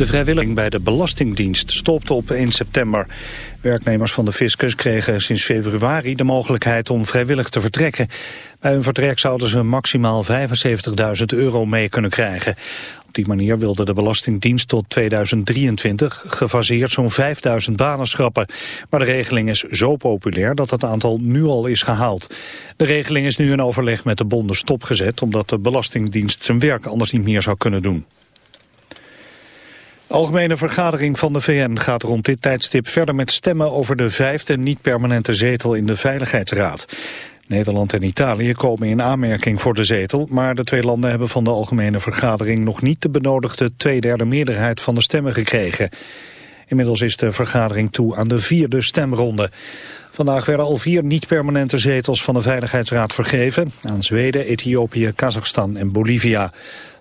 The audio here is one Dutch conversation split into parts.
De vrijwilliging bij de Belastingdienst stopte op 1 september. Werknemers van de fiscus kregen sinds februari de mogelijkheid om vrijwillig te vertrekken. Bij hun vertrek zouden ze maximaal 75.000 euro mee kunnen krijgen. Op die manier wilde de Belastingdienst tot 2023 gefaseerd zo'n 5000 banen schrappen. Maar de regeling is zo populair dat het aantal nu al is gehaald. De regeling is nu in overleg met de bonden stopgezet omdat de Belastingdienst zijn werk anders niet meer zou kunnen doen. Algemene Vergadering van de VN gaat rond dit tijdstip verder met stemmen over de vijfde niet-permanente zetel in de Veiligheidsraad. Nederland en Italië komen in aanmerking voor de zetel, maar de twee landen hebben van de Algemene Vergadering nog niet de benodigde tweederde meerderheid van de stemmen gekregen. Inmiddels is de vergadering toe aan de vierde stemronde. Vandaag werden al vier niet-permanente zetels van de Veiligheidsraad vergeven aan Zweden, Ethiopië, Kazachstan en Bolivia.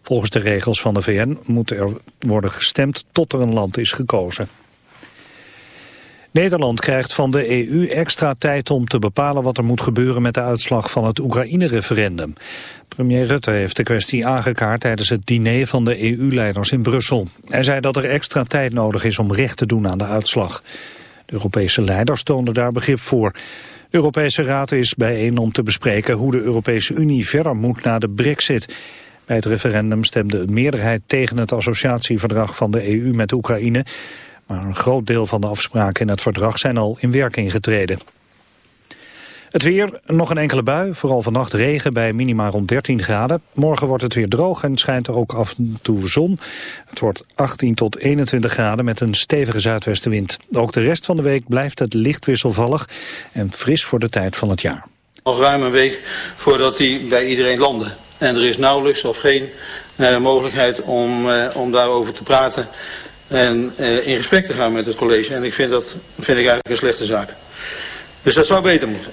Volgens de regels van de VN moet er worden gestemd tot er een land is gekozen. Nederland krijgt van de EU extra tijd om te bepalen wat er moet gebeuren met de uitslag van het Oekraïne-referendum. Premier Rutte heeft de kwestie aangekaart tijdens het diner van de EU-leiders in Brussel. Hij zei dat er extra tijd nodig is om recht te doen aan de uitslag. De Europese leiders toonden daar begrip voor. De Europese Raad is bijeen om te bespreken hoe de Europese Unie verder moet na de brexit. Bij het referendum stemde een meerderheid tegen het associatieverdrag van de EU met Oekraïne. Maar een groot deel van de afspraken in het verdrag zijn al in werking getreden. Het weer, nog een enkele bui, vooral vannacht regen bij minima rond 13 graden. Morgen wordt het weer droog en schijnt er ook af en toe zon. Het wordt 18 tot 21 graden met een stevige zuidwestenwind. Ook de rest van de week blijft het licht wisselvallig en fris voor de tijd van het jaar. Nog ruim een week voordat hij bij iedereen landde. En er is nauwelijks of geen uh, mogelijkheid om, uh, om daarover te praten en uh, in gesprek te gaan met het college. En ik vind dat vind ik eigenlijk een slechte zaak. Dus dat zou beter moeten.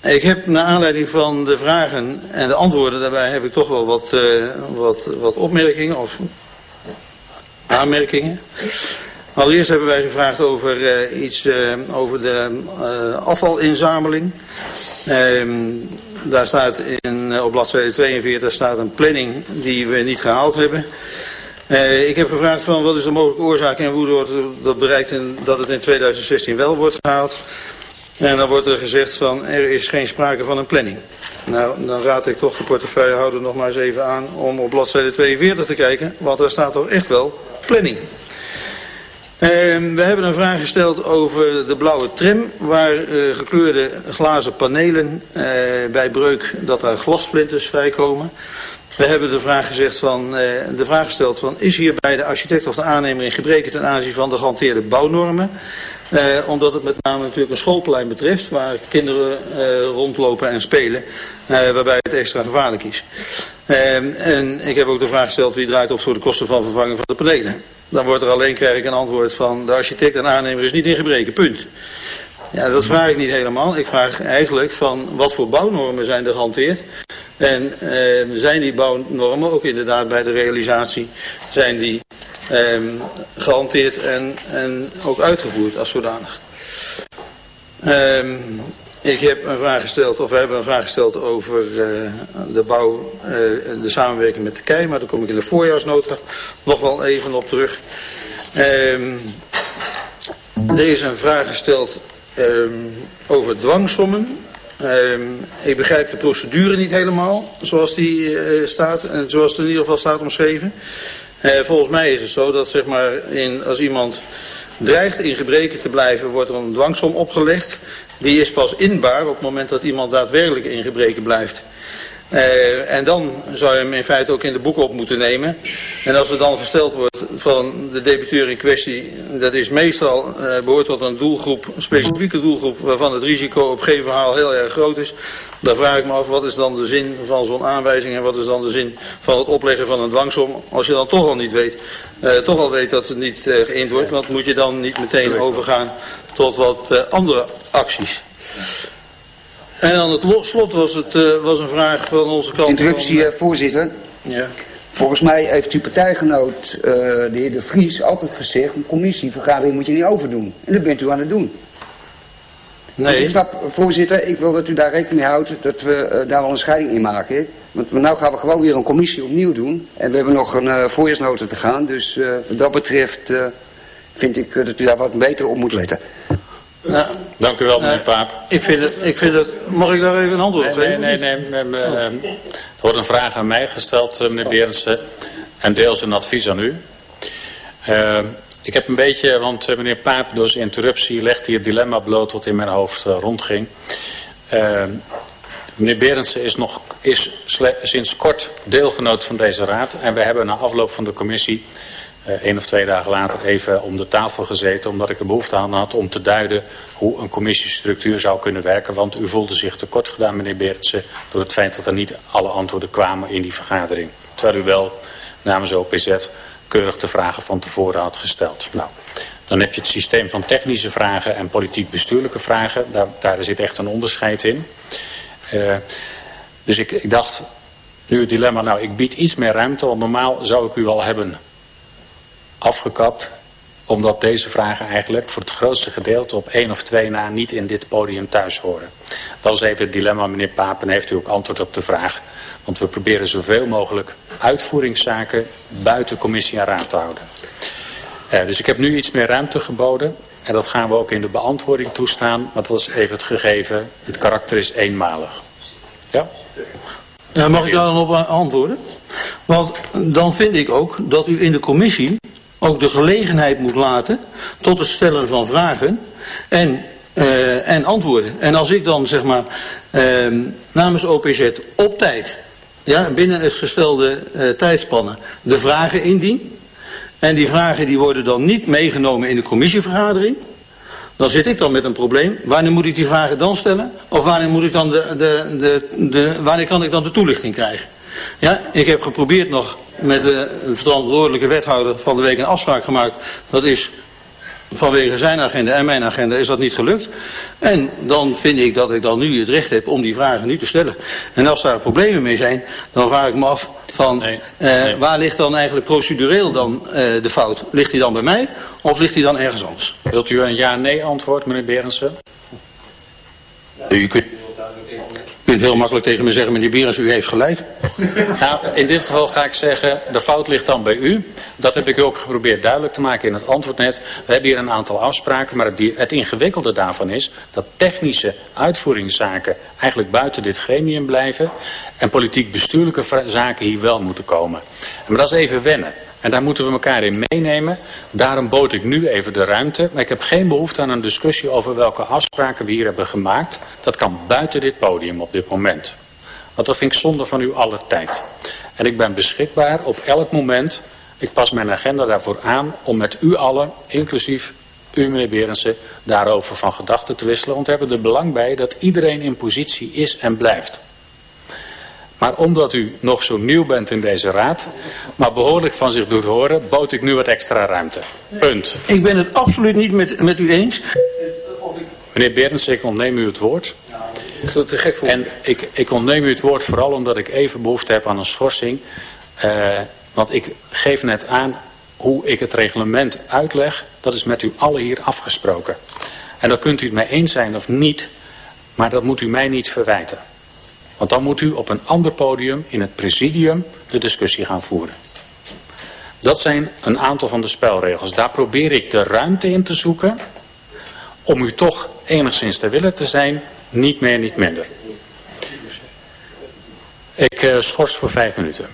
Ik heb naar aanleiding van de vragen en de antwoorden daarbij heb ik toch wel wat, wat, wat opmerkingen of aanmerkingen. Allereerst hebben wij gevraagd over iets over de afvalinzameling. Daar staat in, op bladzijde 42 staat een planning die we niet gehaald hebben. Uh, ik heb gevraagd van wat is de mogelijke oorzaak en hoe wordt dat bereikt en dat het in 2016 wel wordt gehaald. En dan wordt er gezegd van er is geen sprake van een planning. Nou, dan raad ik toch de portefeuillehouder nog maar eens even aan om op bladzijde 42 te kijken. Want daar staat toch echt wel planning. Uh, we hebben een vraag gesteld over de blauwe tram, waar uh, gekleurde glazen panelen uh, bij breuk dat daar glassplinters vrijkomen. We hebben de vraag, gezegd van, uh, de vraag gesteld van is hierbij de architect of de aannemer in gebreken ten aanzien van de gehanteerde bouwnormen? Omdat het met name natuurlijk een schoolplein betreft waar kinderen rondlopen en spelen, waarbij het extra gevaarlijk is. en ik heb ook de vraag gesteld wie draait op voor de kosten van vervanging van de panelen. Dan wordt er alleen, krijg ik een antwoord van de architect en aannemer is niet in gebreken, punt. Ja, dat vraag ik niet helemaal. Ik vraag eigenlijk van wat voor bouwnormen zijn er gehanteerd. En uh, zijn die bouwnormen ook inderdaad bij de realisatie zijn die um, gehanteerd en, en ook uitgevoerd als zodanig. Um, ik heb een vraag gesteld, of we hebben een vraag gesteld over uh, de bouw, uh, de samenwerking met Turkije, maar daar kom ik in de voorjaarsnota nog wel even op terug. Um, er is een vraag gesteld um, over dwangsommen. Um, ik begrijp de procedure niet helemaal, zoals die uh, staat, en zoals het in ieder geval staat omschreven. Volgens mij is het zo dat zeg maar, in, als iemand dreigt in gebreken te blijven, wordt er een dwangsom opgelegd. Die is pas inbaar op het moment dat iemand daadwerkelijk in gebreken blijft. Uh, en dan zou je hem in feite ook in de boeken op moeten nemen. En als er dan gesteld wordt van de debiteur in kwestie, dat is meestal, uh, behoort tot een doelgroep, een specifieke doelgroep, waarvan het risico op geen verhaal heel erg groot is. Dan vraag ik me af, wat is dan de zin van zo'n aanwijzing en wat is dan de zin van het opleggen van een dwangsom, als je dan toch al niet weet, uh, toch al weet dat het niet geïnd wordt, want moet je dan niet meteen overgaan tot wat andere acties. En aan het slot was het uh, was een vraag van onze kant. Interruptie, van, uh, voorzitter. Ja. Volgens mij heeft uw partijgenoot, uh, de heer De Vries, altijd gezegd... een commissievergadering moet je niet overdoen. En dat bent u aan het doen. Dus nee. Dus ik snap, voorzitter, ik wil dat u daar rekening mee houdt dat we daar wel een scheiding in maken. Want nu gaan we gewoon weer een commissie opnieuw doen. En we hebben nog een uh, voorjaarsnota te gaan. Dus wat dat betreft vind ik dat u daar wat beter op moet letten. Nou, Dank u wel, meneer Paap. Ik vind, het, ik vind het... Mag ik daar even een antwoord op geven? Nee, nee, nee. nee, oh. Er wordt een vraag aan mij gesteld, meneer Berendsen. En deels een advies aan u. Uh, ik heb een beetje, want uh, meneer Paap door zijn interruptie legde hier het dilemma bloot wat in mijn hoofd uh, rondging. Uh, meneer Berendsen is, nog, is sinds kort deelgenoot van deze raad. En we hebben na afloop van de commissie, één of twee dagen later, even om de tafel gezeten. Omdat ik er behoefte aan had om te duiden hoe een commissiestructuur zou kunnen werken. Want u voelde zich tekort gedaan, meneer Berendsen, door het feit dat er niet alle antwoorden kwamen in die vergadering. Terwijl u wel namens OPZ keurig de vragen van tevoren had gesteld. Nou, dan heb je het systeem van technische vragen en politiek-bestuurlijke vragen. Daar, daar zit echt een onderscheid in. Uh, dus ik, ik dacht, nu het dilemma, nou ik bied iets meer ruimte, want normaal zou ik u al hebben afgekapt omdat deze vragen eigenlijk voor het grootste gedeelte op één of twee na niet in dit podium thuis horen. Dat is even het dilemma, meneer Papen, heeft u ook antwoord op de vraag. Want we proberen zoveel mogelijk uitvoeringszaken buiten commissie en raad te houden. Eh, dus ik heb nu iets meer ruimte geboden. En dat gaan we ook in de beantwoording toestaan. Maar dat is even het gegeven. Het karakter is eenmalig. Ja? ja mag ik daar dan op antwoorden? Want dan vind ik ook dat u in de commissie ook de gelegenheid moet laten tot het stellen van vragen en, uh, en antwoorden. En als ik dan zeg maar uh, namens OPZ op tijd, ja, binnen het gestelde uh, tijdspannen, de vragen indien. En die vragen die worden dan niet meegenomen in de commissievergadering. Dan zit ik dan met een probleem. Wanneer moet ik die vragen dan stellen? Of wanneer, moet ik dan de, de, de, de, wanneer kan ik dan de toelichting krijgen? Ja, ik heb geprobeerd nog met de verantwoordelijke wethouder van de week een afspraak gemaakt. Dat is vanwege zijn agenda en mijn agenda is dat niet gelukt. En dan vind ik dat ik dan nu het recht heb om die vragen nu te stellen. En als daar problemen mee zijn, dan vraag ik me af van nee, eh, waar ligt dan eigenlijk procedureel dan uh, de fout? Ligt die dan bij mij of ligt die dan ergens anders? Wilt u een ja-nee antwoord, meneer Berendsen? U kunt kunt heel makkelijk tegen me zeggen, meneer Berens, u heeft gelijk. Nou, in dit geval ga ik zeggen, de fout ligt dan bij u. Dat heb ik ook geprobeerd duidelijk te maken in het antwoordnet. We hebben hier een aantal afspraken, maar het, het ingewikkelde daarvan is dat technische uitvoeringszaken eigenlijk buiten dit gremium blijven en politiek-bestuurlijke zaken hier wel moeten komen. Maar dat is even wennen. En daar moeten we elkaar in meenemen. Daarom bood ik nu even de ruimte. Maar ik heb geen behoefte aan een discussie over welke afspraken we hier hebben gemaakt. Dat kan buiten dit podium op dit moment. Want dat vind ik zonde van u alle tijd. En ik ben beschikbaar op elk moment. Ik pas mijn agenda daarvoor aan om met u allen, inclusief u meneer Berensen, daarover van gedachten te wisselen. Want we hebben er belang bij dat iedereen in positie is en blijft. Maar omdat u nog zo nieuw bent in deze raad, maar behoorlijk van zich doet horen, bood ik nu wat extra ruimte. Punt. Ik ben het absoluut niet met, met u eens. Meneer Berends, ik ontneem u het woord. Ik zou het te gek voor. En ik, ik ontneem u het woord vooral omdat ik even behoefte heb aan een schorsing. Uh, want ik geef net aan hoe ik het reglement uitleg. Dat is met u allen hier afgesproken. En dan kunt u het mee eens zijn of niet. Maar dat moet u mij niet verwijten. Want dan moet u op een ander podium in het presidium de discussie gaan voeren. Dat zijn een aantal van de spelregels. Daar probeer ik de ruimte in te zoeken om u toch enigszins te willen te zijn, niet meer, niet minder. Ik uh, schors voor vijf minuten.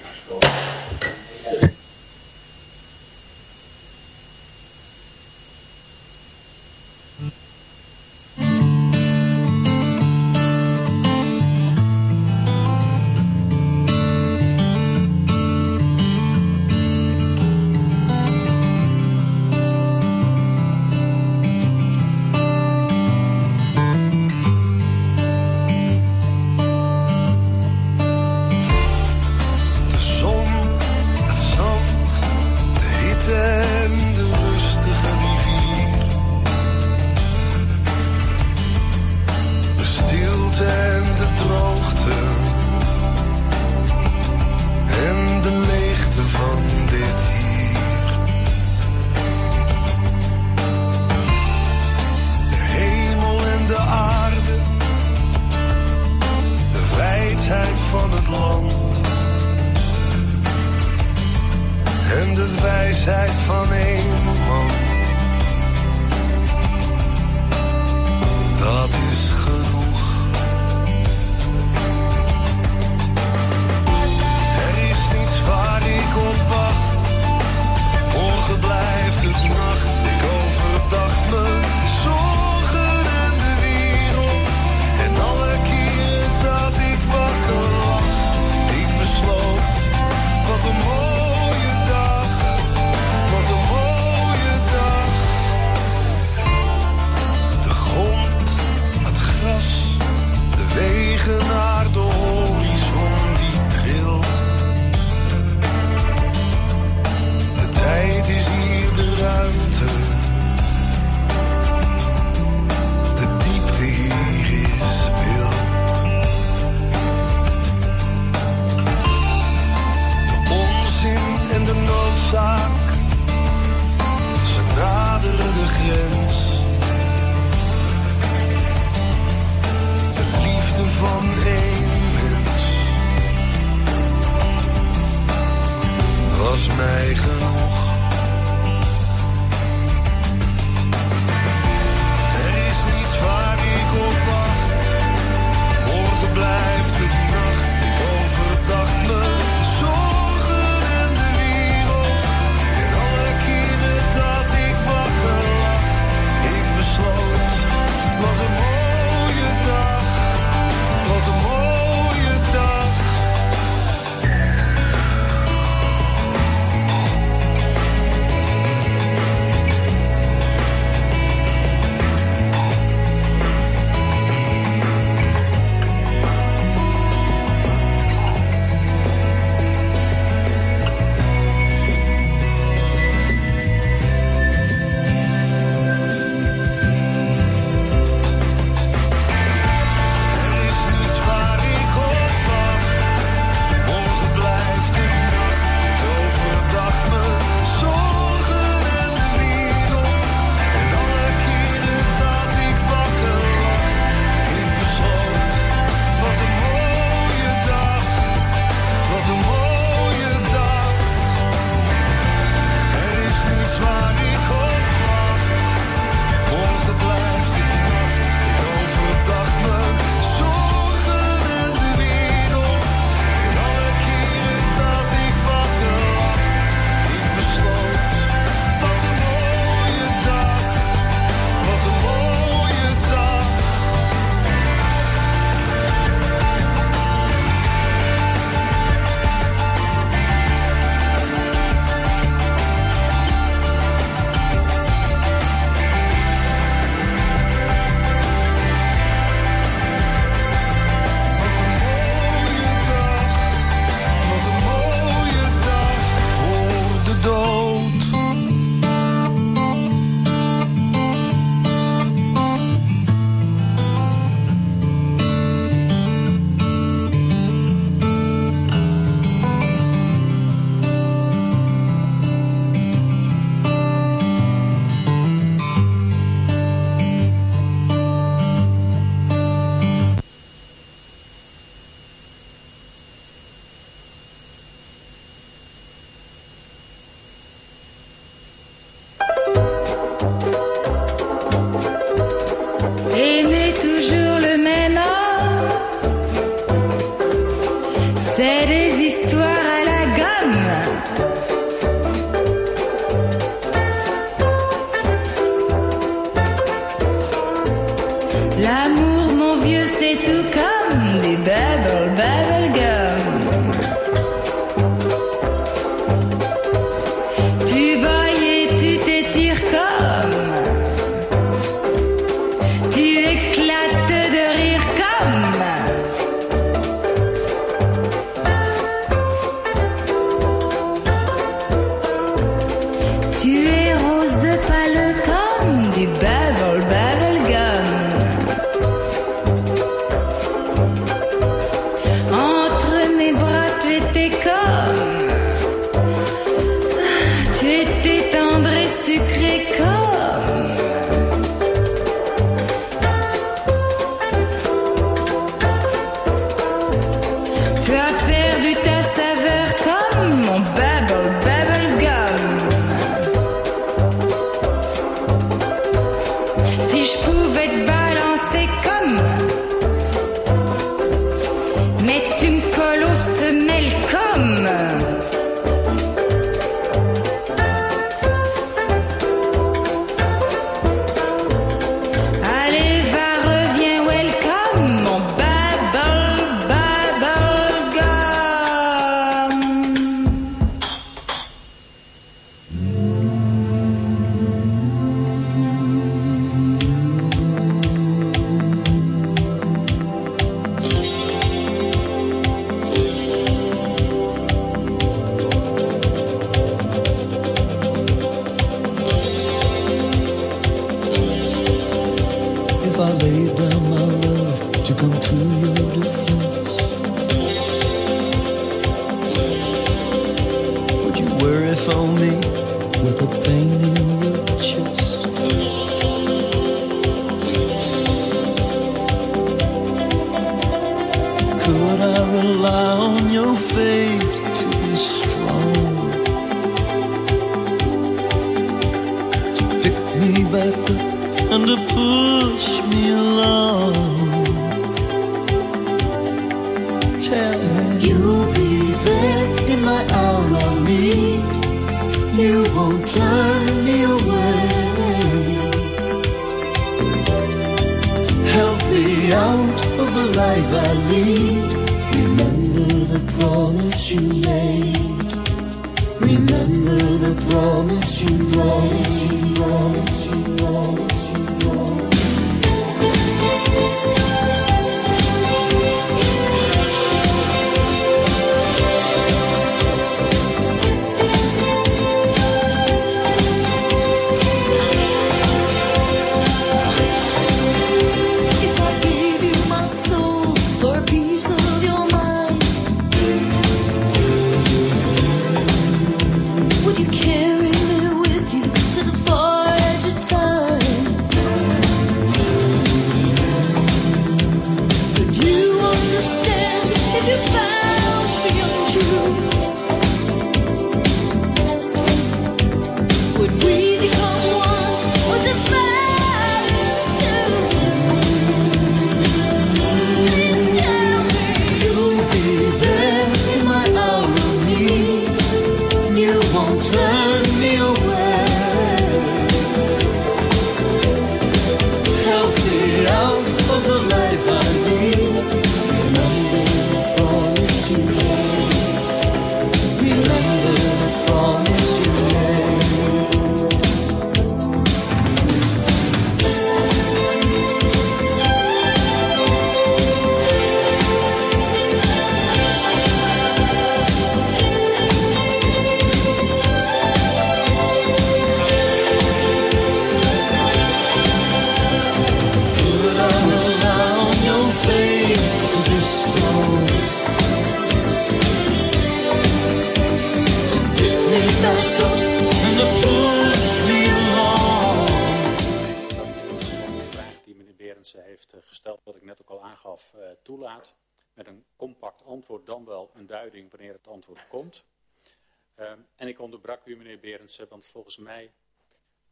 Ehm, en ik onderbrak u, meneer Berendsen, want volgens mij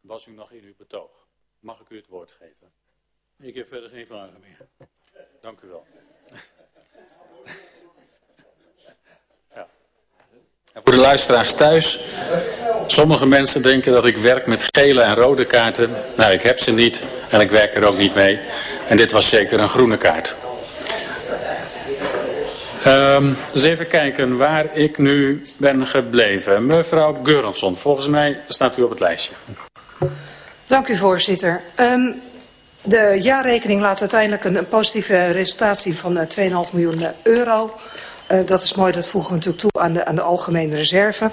was u nog in uw betoog. Mag ik u het woord geven? Ik heb verder geen vragen meer. Dank u wel. Ja. En voor de luisteraars thuis. Sommige mensen denken dat ik werk met gele en rode kaarten. Nou, ik heb ze niet en ik werk er ook niet mee. En dit was zeker een groene kaart. Ehm dus even kijken waar ik nu ben gebleven. Mevrouw Geurensson, volgens mij staat u op het lijstje. Dank u voorzitter. Ehm, de jaarrekening laat uiteindelijk een, positieve resultaat zien van eh, 2,5 miljoen eh, euro. Eh, dat is mooi, dat voegen we natuurlijk toe aan de, aan de algemene reserve.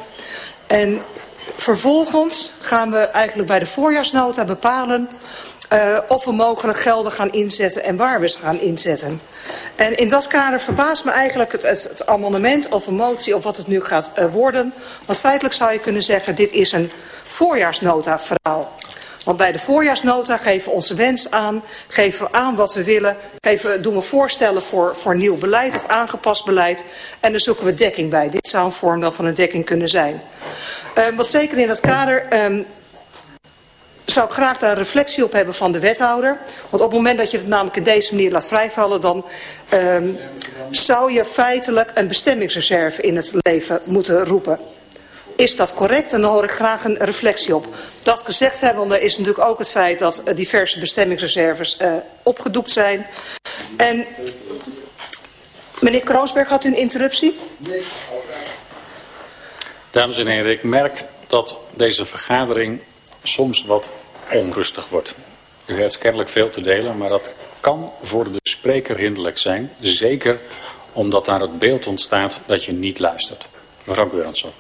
En vervolgens gaan we eigenlijk bij de voorjaarsnota bepalen eh, of we mogelijk gelden gaan inzetten en waar we ze gaan inzetten. En in dat kader verbaast me eigenlijk het, het, amendement of een motie of wat het nu gaat eh, worden. Want feitelijk zou je kunnen zeggen, dit is een voorjaarsnota verhaal. Want bij de voorjaarsnota geven we onze wens aan, geven we aan wat we willen, geven, doen we voorstellen voor, voor nieuw beleid of aangepast beleid en dan zoeken we dekking bij. Dit zou een vorm dan van een dekking kunnen zijn. Uh, wat zeker in dat kader um, zou ik graag daar een reflectie op hebben van de wethouder. Want op het moment dat je het namelijk in deze manier laat vrijvallen, dan um, zou je feitelijk een bestemmingsreserve in het leven moeten roepen. Is dat correct? En dan hoor ik graag een reflectie op. Dat gezegd hebbende is natuurlijk ook het feit dat diverse bestemmingsreserves uh, opgedoekt zijn. En meneer Kroonsberg had u een interruptie? Nee. Dames en heren, ik merk dat deze vergadering soms wat onrustig wordt. U heeft kennelijk veel te delen, maar dat kan voor de spreker hinderlijk zijn. Zeker omdat daar het beeld ontstaat dat je niet luistert. Mevrouw Geurensson.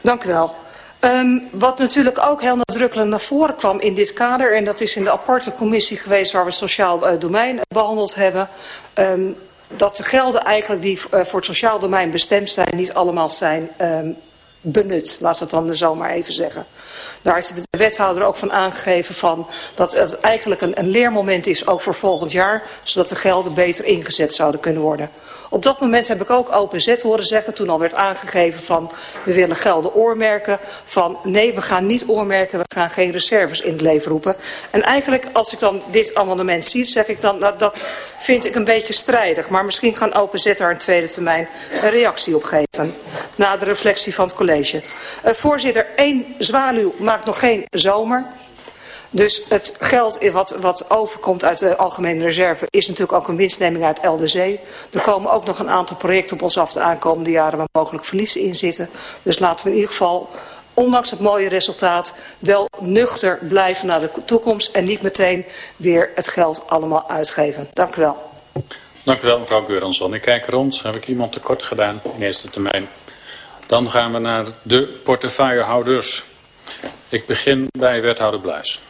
Dank u wel. Um, wat natuurlijk ook heel nadrukkelijk naar voren kwam in dit kader, en dat is in de aparte commissie geweest waar we sociaal uh, domein behandeld hebben, um, dat de gelden eigenlijk die uh, voor het sociaal domein bestemd zijn, niet allemaal zijn um, benut. Laten we het dan zo maar even zeggen. Daar heeft de wethouder ook van aangegeven van dat het eigenlijk een, een leermoment is, ook voor volgend jaar, zodat de gelden beter ingezet zouden kunnen worden. Op dat moment heb ik ook OpenZ horen zeggen, toen al werd aangegeven van we willen gelden oormerken, van nee we gaan niet oormerken, we gaan geen reserves in het leven roepen. En eigenlijk als ik dan dit amendement zie, zeg ik dan dat, dat vind ik een beetje strijdig. Maar misschien gaan OpenZ daar een tweede termijn een reactie op geven. Na de reflectie van het college. Uh, voorzitter, één zwaluw maakt nog geen zomer. Dus het geld wat, wat overkomt uit de algemene reserve is natuurlijk ook een winstneming uit LDC. Er komen ook nog een aantal projecten op ons af de aankomende jaren waar mogelijk verliezen in zitten. Dus laten we in ieder geval, ondanks het mooie resultaat, wel nuchter blijven naar de toekomst. En niet meteen weer het geld allemaal uitgeven. Dank u wel. Dank u wel mevrouw Geuransson. Ik kijk rond. Heb ik iemand tekort gedaan in eerste termijn? Dan gaan we naar de portefeuillehouders. Ik begin bij wethouder Bluis.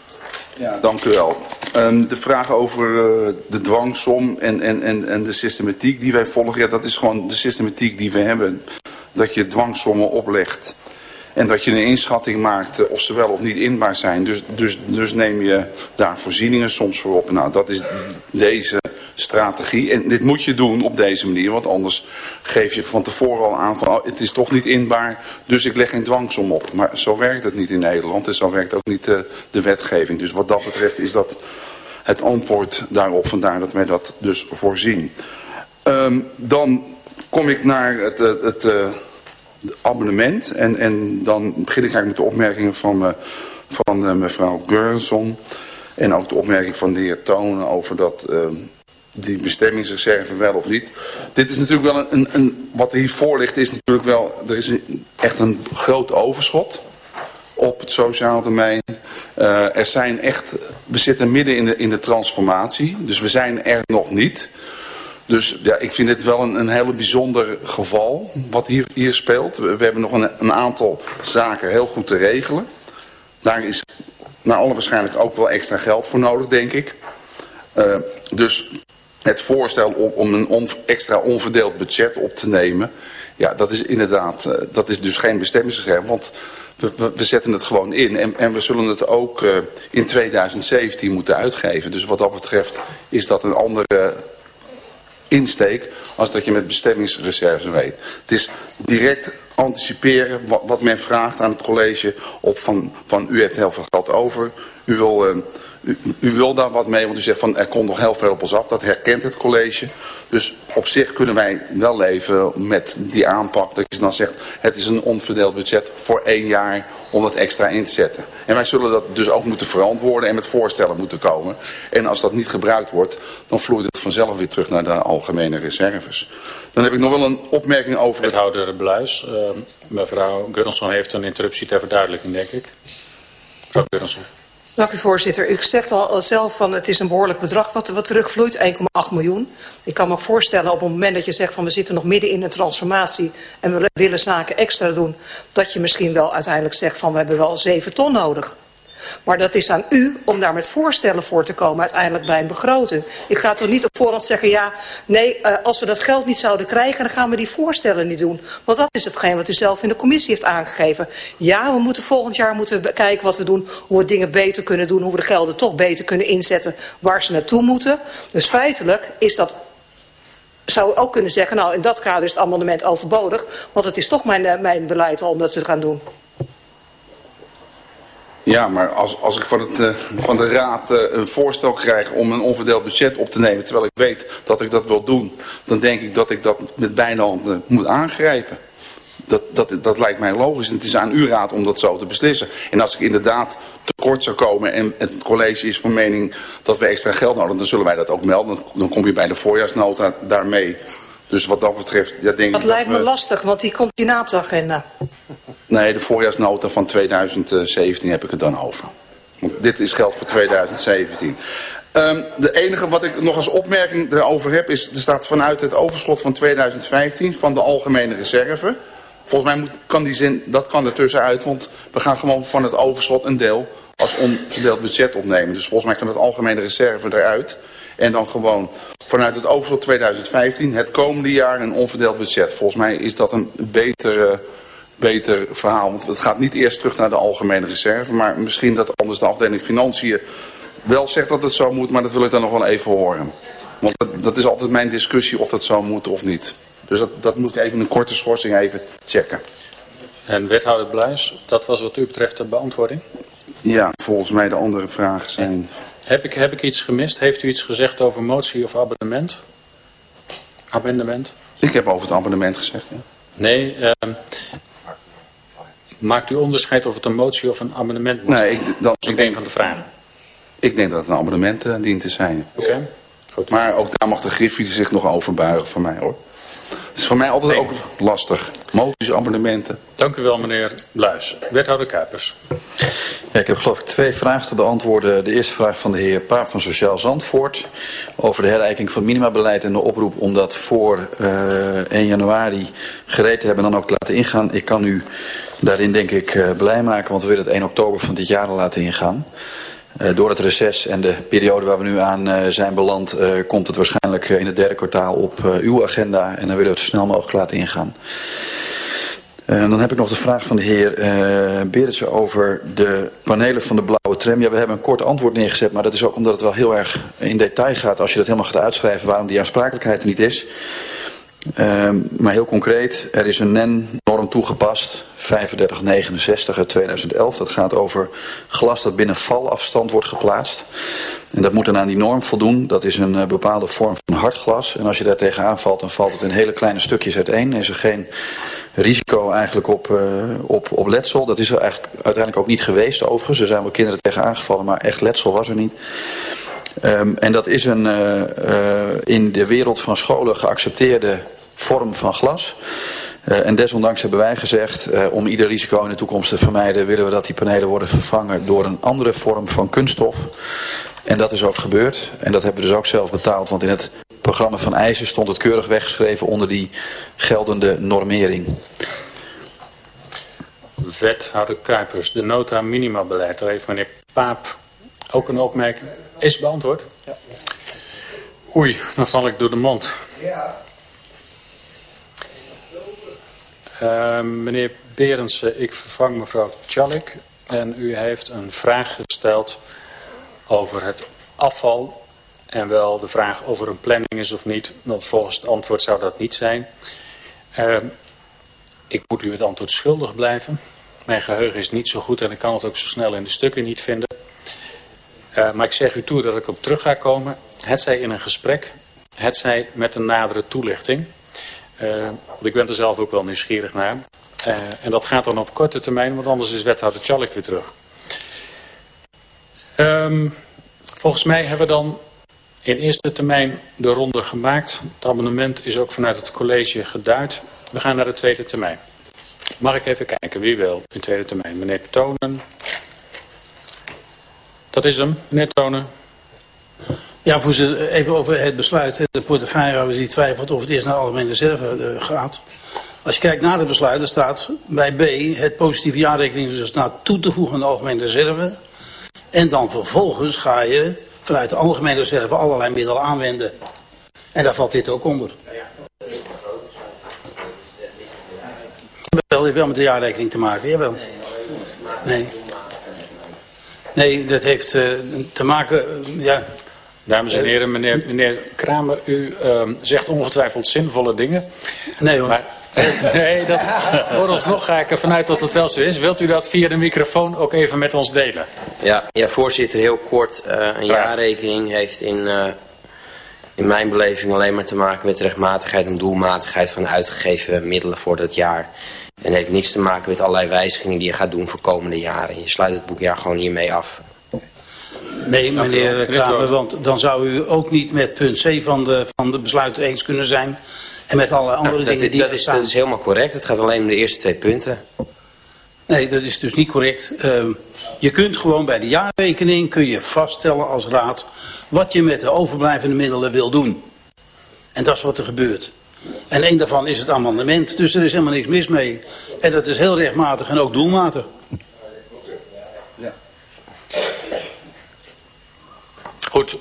Ja, dank u wel. Um, de vraag over uh, de dwangsom en, en, en, en de systematiek die wij volgen, ja, dat is gewoon de systematiek die we hebben. Dat je dwangsommen oplegt en dat je een inschatting maakt uh, of ze wel of niet inbaar zijn. Dus, dus, dus neem je daar voorzieningen soms voor op. Nou, dat is deze strategie. En dit moet je doen op deze manier, want anders geef je van tevoren al aan van oh, het is toch niet inbaar, dus ik leg geen dwangsom op. Maar zo werkt het niet in Nederland en zo werkt ook niet uh, de wetgeving. Dus wat dat betreft is dat het antwoord daarop, vandaar dat wij dat dus voorzien. Um, dan kom ik naar het, het, het uh, abonnement en, en dan begin ik eigenlijk met de opmerkingen van, uh, van uh, mevrouw Geurson. En ook de opmerking van de heer Tonen over dat uh, die bestemmingsreserve wel of niet. Dit is natuurlijk wel een, een, wat hiervoor ligt is natuurlijk wel, er is echt een groot overschot op het sociaal domein. Er zijn echt, we zitten midden in de, in de transformatie, dus we zijn er nog niet. Dus ja, ik vind dit wel een, een hele bijzonder geval wat hier, hier speelt. We, hebben nog een, een aantal zaken heel goed te regelen. Daar is naar alle waarschijnlijk ook wel extra geld voor nodig, denk ik. Uh, dus het voorstel om, om een extra onverdeeld budget op te nemen... ja, dat is inderdaad, uh, dat is dus geen bestemmingsreserve, want... We, we, zetten het gewoon in en, en we zullen het ook uh, in 2017 moeten uitgeven. Dus wat dat betreft is dat een andere insteek als dat je met bestemmingsreserves weet. Het is direct anticiperen wat, men vraagt aan het college op van, van u heeft heel veel geld over. U wil... Uh, u, u wil daar wat mee, want u zegt van er komt nog heel veel op ons af. Dat herkent het college. Dus op zich kunnen wij wel leven met die aanpak. Dat je dan zegt, het is een onverdeeld budget voor één jaar om dat extra in te zetten. En wij zullen dat dus ook moeten verantwoorden en met voorstellen moeten komen. En als dat niet gebruikt wordt, dan vloeit het vanzelf weer terug naar de algemene reserves. Dan heb ik nog wel een opmerking over... Wethouder het... Bluis, uh, mevrouw Gurrelson heeft een interruptie ter verduidelijking, denk ik. Mevrouw Gurrelson. Dank u voorzitter. U zegt al zelf van het is een behoorlijk bedrag wat, wat terugvloeit, 1,8 miljoen. Ik kan me ook voorstellen op het moment dat je zegt van we zitten nog midden in een transformatie en we willen zaken extra doen, dat je misschien wel uiteindelijk zegt van we hebben wel 7 ton nodig. Maar dat is aan u om daar met voorstellen voor te komen uiteindelijk bij een begroting. Ik ga toch niet op voorhand zeggen, ja, nee, uh, als we dat geld niet zouden krijgen, dan gaan we die voorstellen niet doen. Want dat is hetgeen wat u zelf in de commissie heeft aangegeven. Ja, we moeten volgend jaar moeten kijken wat we doen, hoe we dingen beter kunnen doen, hoe we de gelden toch beter kunnen inzetten waar ze naartoe moeten. Dus feitelijk is dat zou ook kunnen zeggen, nou in dat kader is het amendement overbodig, want het is toch mijn, mijn beleid om dat te gaan doen. Ja, maar als, als ik van, het, uh, van de raad uh, een voorstel krijg om een onverdeeld budget op te nemen, terwijl ik weet dat ik dat wil doen, dan denk ik dat ik dat met beide handen moet aangrijpen. Dat, dat, dat lijkt mij logisch. En het is aan uw raad om dat zo te beslissen. En als ik inderdaad tekort zou komen en het college is van mening dat we extra geld nodig dan zullen wij dat ook melden. Dan kom je bij de voorjaarsnota daarmee. Dus wat dat betreft, ja, denk dat ik lijkt dat me we... lastig, want die komt hier na op de agenda. Nee, de voorjaarsnota van 2017 heb ik het dan over. Want dit is geld voor 2017. Um, de enige wat ik nog als opmerking erover heb is, er staat vanuit het overschot van 2015 van de algemene reserve. Volgens mij moet, kan die zin, dat kan er tussenuit, want we gaan gewoon van het overschot een deel als onverdeeld budget opnemen. Dus volgens mij kan het algemene reserve eruit. En dan gewoon vanuit het overschot 2015 het komende jaar een onverdeeld budget. Volgens mij is dat een betere beter verhaal. Want het gaat niet eerst terug naar de algemene reserve. Maar misschien dat anders de afdeling financiën wel zegt dat het zo moet. Maar dat wil ik dan nog wel even horen. Want dat, dat is altijd mijn discussie of dat zo moet of niet. Dus dat, dat moet ik even een korte schorsing even checken. En wethouder Bluis, dat was wat u betreft de beantwoording. Ja, volgens mij de andere vragen zijn... Heb ik, heb ik iets gemist? Heeft u iets gezegd over motie of abonnement? Amendement? Ik heb over het abonnement gezegd. Ja. Nee, ehm, maakt u onderscheid of het een motie of een amendement moet Nee, zijn? ik, Dat is een van de vragen. ik denk dat het een abonnement eh, dient te zijn. Oké, goed. Maar ook daar mag de Griffie zich nog over buigen voor mij hoor. Het is voor mij altijd Nee. ook lastig. Moties, abonnementen. Dank u wel, meneer Bluis. Wethouder Kuipers. Ja, ik heb geloof ik twee vragen te beantwoorden. De eerste vraag van de heer Paap van Sociaal Zandvoort. Over de herijking van het minimabeleid en de oproep om dat voor eh 1 januari gereed te hebben en dan ook te laten ingaan. Ik kan u daarin denk ik eh, blij maken, want we willen het 1 oktober van dit jaar al laten ingaan. Eh, door het reces en de periode waar we nu aan eh, zijn beland, eh, komt het waarschijnlijk in het derde kwartaal op uw agenda. En dan willen we het zo snel mogelijk laten ingaan. Dan heb ik nog de vraag van de heer Berendsen over de panelen van de blauwe tram. Ja, we hebben een kort antwoord neergezet, maar dat is ook omdat het wel heel erg in detail gaat als je dat helemaal gaat uitschrijven waarom die aansprakelijkheid er niet is. Ehm, maar heel concreet, er is een NEN-norm toegepast, 3569 uit 2011. Dat gaat over glas dat binnen valafstand wordt geplaatst. En dat moet dan aan die norm voldoen. Dat is een eh, bepaalde vorm van hardglas. En als je daar tegenaan valt, dan valt het in hele kleine stukjes uiteen. Er is er geen risico eigenlijk op, eh, op, op letsel. Dat is er eigenlijk uiteindelijk ook niet geweest overigens. Er zijn wel kinderen tegen aangevallen, maar echt letsel was er niet. Ehm, en dat is een eh, eh, in de wereld van scholen geaccepteerde vorm van glas. Eh, en desondanks hebben wij gezegd, om ieder risico in de toekomst te vermijden, willen we dat die panelen worden vervangen door een andere vorm van kunststof. En dat is ook gebeurd. En dat hebben we dus ook zelf betaald, want in het programma van eisen stond het keurig weggeschreven onder die geldende normering. Wethouder Kuipers, de nota minimabeleid. Daar heeft meneer Paap ook een opmerking. Is beantwoord? Ja. Oei, dan val ik door de mond. Eh, meneer Berendsen, ik vervang mevrouw Tjallik. En u heeft een vraag gesteld over het afval. En wel de vraag of er een planning is of niet. Want volgens het antwoord zou dat niet zijn. Eh, ik moet u het antwoord schuldig blijven. Mijn geheugen is niet zo goed en ik kan het ook zo snel in de stukken niet vinden. Eh, maar ik zeg u toe dat ik op terug ga komen. Het zij in een gesprek, het zij met een nadere toelichting. Eh, want ik ben er zelf ook wel nieuwsgierig naar. Eh, en dat gaat dan op korte termijn, want anders is wethouder Tjallik weer terug. Ehm, volgens mij hebben we dan in eerste termijn de ronde gemaakt. Het abonnement is ook vanuit het college geduid. We gaan naar de tweede termijn. Mag ik even kijken, wie wil in tweede termijn? Meneer Tonen. Dat is hem, meneer Tonen. Ja, voorzitter, even over het besluit. De portefeuillehouder die twijfelt of het eerst naar de algemene reserve gaat. Als je kijkt naar het besluit, er staat bij B het positieve jaarrekeningresultaat toe te voegen aan de algemene reserve. En dan vervolgens ga je vanuit de algemene reserve allerlei middelen aanwenden. En daar valt dit ook onder. Wel, heeft wel met de jaarrekening te maken, jawel. Nee. Nee, dat heeft eh, te maken, eh, ja, Dames en heren, meneer, meneer Kramer, u ehm, zegt ongetwijfeld zinvolle dingen. nee hoor. Maar nee, dat, vooralsnog ga ik ervan uit dat het wel zo is. Wilt u dat via de microfoon ook even met ons delen? Ja, ja voorzitter, heel kort. eh, een jaarrekening heeft in, eh, in mijn beleving alleen maar te maken met rechtmatigheid en doelmatigheid van de uitgegeven middelen voor dat jaar. En heeft niks te maken met allerlei wijzigingen die je gaat doen voor komende jaren. Je sluit het boekjaar gewoon hiermee af. Nee, meneer Kramer, want dan zou u ook niet met punt C van de, van de besluiten eens kunnen zijn. En met alle andere Nou, dat, dingen die dat, er is, staan. dat is helemaal correct. Het gaat alleen om de eerste twee punten. Nee, dat is dus niet correct. Ehm, je kunt gewoon bij de jaarrekening kun je vaststellen als raad wat je met de overblijvende middelen wil doen. En dat is wat er gebeurt. En een daarvan is het amendement, dus er is helemaal niks mis mee. En dat is heel rechtmatig en ook doelmatig. Goed,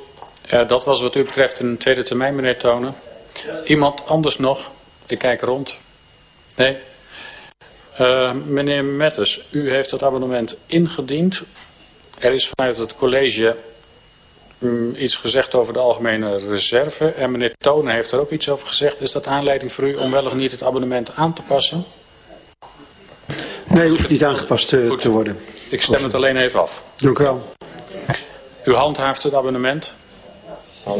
eh, dat was wat u betreft een tweede termijn, meneer Tonen. Iemand anders nog? Ik kijk rond. Nee? Uh, meneer Metters, u heeft het abonnement ingediend. Er is vanuit het college iets gezegd over de algemene reserve. En meneer Tonen heeft er ook iets over gezegd. Is dat aanleiding voor u om wel of niet het abonnement aan te passen? Nee, hoeft niet aangepast te, te worden. Ik stem het alleen even af. Dank u wel. U handhaaft het abonnement?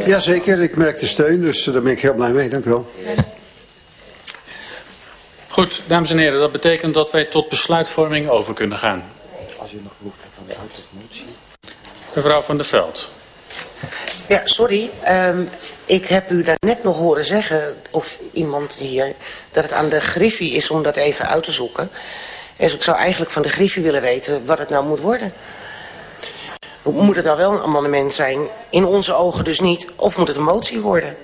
Jazeker, ik merk de steun, dus daar ben ik heel blij mee. Dank u wel. Goed, dames en heren, dat betekent dat wij tot besluitvorming over kunnen gaan. Als u nog behoefte hebt aan de uitdagmotie. Mevrouw van der Veld. Ja, sorry. Um, ik heb u daar net nog horen zeggen, of iemand hier, dat het aan de Griffie is om dat even uit te zoeken. Dus ik zou eigenlijk van de Griffie willen weten wat het nou moet worden. Moet het nou wel een amendement zijn? In onze ogen dus niet. Of moet het een motie worden?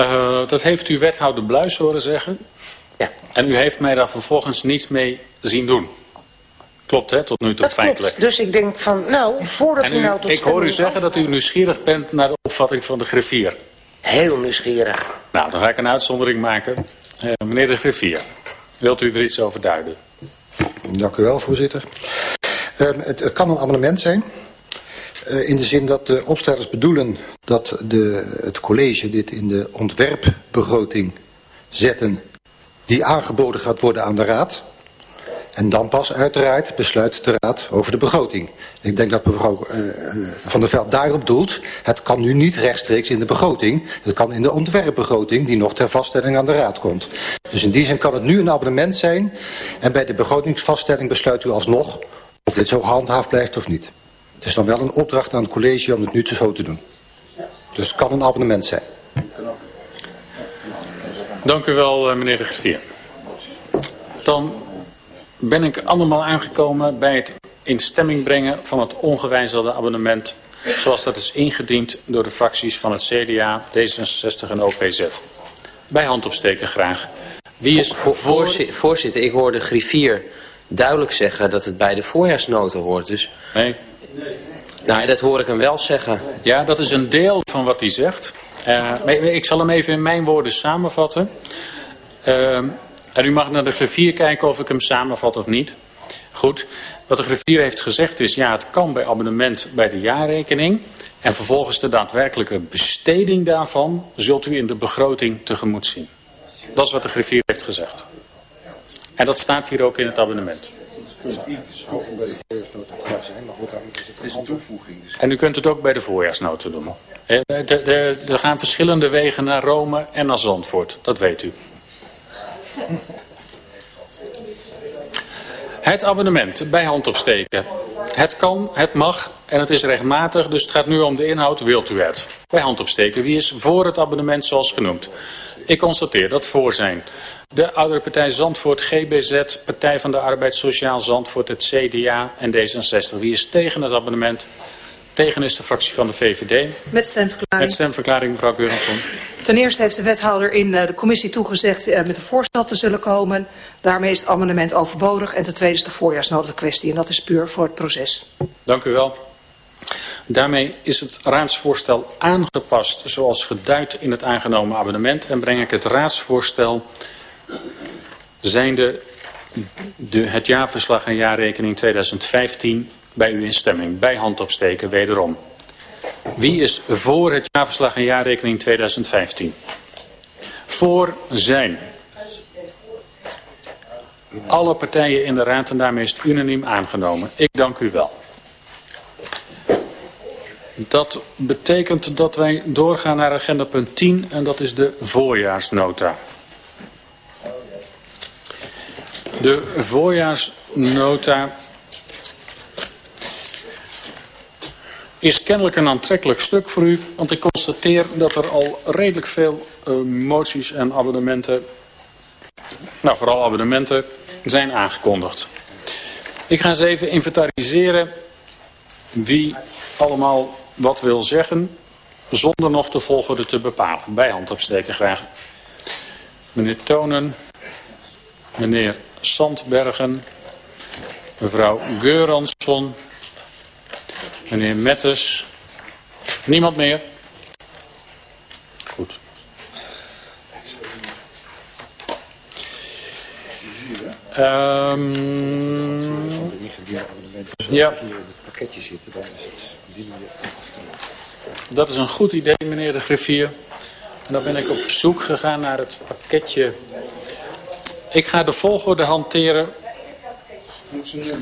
Uh, dat heeft u wethouder Bluis horen zeggen. Ja. En u heeft mij daar vervolgens niets mee zien doen. Klopt hè, tot nu toe dat feitelijk. Klopt. Dus ik denk van, nou, voordat u, u nou tot Ik hoor u zeggen dat u nieuwsgierig bent naar de opvatting van de griffier. Heel nieuwsgierig. Nou, dan ga ik een uitzondering maken. Uh, meneer de griffier, wilt u er iets over duiden? Dank u wel, voorzitter. Uh, het, het kan een amendement zijn. Uh, in de zin dat de opstellers bedoelen dat de, het college dit in de ontwerpbegroting zetten die aangeboden gaat worden aan de raad. En dan pas uiteraard besluit de raad over de begroting. Ik denk dat mevrouw uh, Van der Veld daarop doelt. Het kan nu niet rechtstreeks in de begroting. Het kan in de ontwerpbegroting die nog ter vaststelling aan de raad komt. Dus in die zin kan het nu een abonnement zijn. En bij de begrotingsvaststelling besluit u alsnog of dit zo gehandhaafd blijft of niet. Het is dan wel een opdracht aan het college om het nu te zo te doen. Dus het kan een abonnement zijn. Dank u wel, eh, meneer de griffier. Dan ben ik allemaal aangekomen bij het in stemming brengen van het ongewijzigde abonnement zoals dat is ingediend door de fracties van het CDA, D66 en OPZ. Bij hand opsteken graag. Wie is voor... Voorzitter, ik hoorde griffier duidelijk zeggen dat het bij de voorjaarsnoten hoort. Dus... Nee. Nou, dat hoor ik hem wel zeggen. Ja, dat is een deel van wat hij zegt. Uh, ik zal hem even in mijn woorden samenvatten. Uh, en u mag naar de griffier kijken of ik hem samenvat of niet. Goed. Wat de griffier heeft gezegd is, ja, het kan bij abonnement bij de jaarrekening. En vervolgens de daadwerkelijke besteding daarvan zult u in de begroting tegemoet zien. Dat is wat de griffier heeft gezegd. En dat staat hier ook in het abonnement. En u kunt het ook bij de voorjaarsnota doen. Er gaan verschillende wegen naar Rome en naar Zandvoort. Dat weet u. Het abonnement bij hand opsteken. Het kan, het mag en het is rechtmatig, dus het gaat nu om de inhoud. Wilt u het? Bij hand opsteken. Wie is voor het abonnement zoals genoemd? Ik constateer dat voor zijn de oudere partij Zandvoort, GBZ, Partij van de Arbeid Sociaal Zandvoort, het CDA en D66. Wie is tegen het abonnement? Tegen is de fractie van de VVD. Met stemverklaring. Met stemverklaring, mevrouw Geurensson. Ten eerste heeft de wethouder in eh, de commissie toegezegd eh, met een voorstel te zullen komen. Daarmee is het amendement overbodig. En ten tweede is de voorjaarsnota kwestie. En dat is puur voor het proces. Dank u wel. Daarmee is het raadsvoorstel aangepast zoals geduid in het aangenomen abonnement. En breng ik het raadsvoorstel zijnde de, het jaarverslag en jaarrekening 2015 bij u in stemming. Bij hand opsteken wederom. Wie is voor het jaarverslag en jaarrekening 2015? Voor zijn. Alle partijen in de raad en daarmee is het unaniem aangenomen. Ik dank u wel. Dat betekent dat wij doorgaan naar agenda punt 10 en dat is de voorjaarsnota. De voorjaarsnota is kennelijk een aantrekkelijk stuk voor u, want ik constateer dat er al redelijk veel uh, moties en abonnementen, nou vooral abonnementen, zijn aangekondigd. Ik ga eens even inventariseren wie allemaal wat wil zeggen, zonder nog de volgende te bepalen. Bij hand opsteken graag. Meneer Tonen, meneer Sandbergen, mevrouw Geuransson, meneer Mettes, niemand meer? Goed. Ehm, ja. in het pakketje zitten, dan is het op die manier af te doen. Dat is een goed idee, meneer de griffier. En dan ben ik op zoek gegaan naar het pakketje. Ik ga de volgorde hanteren.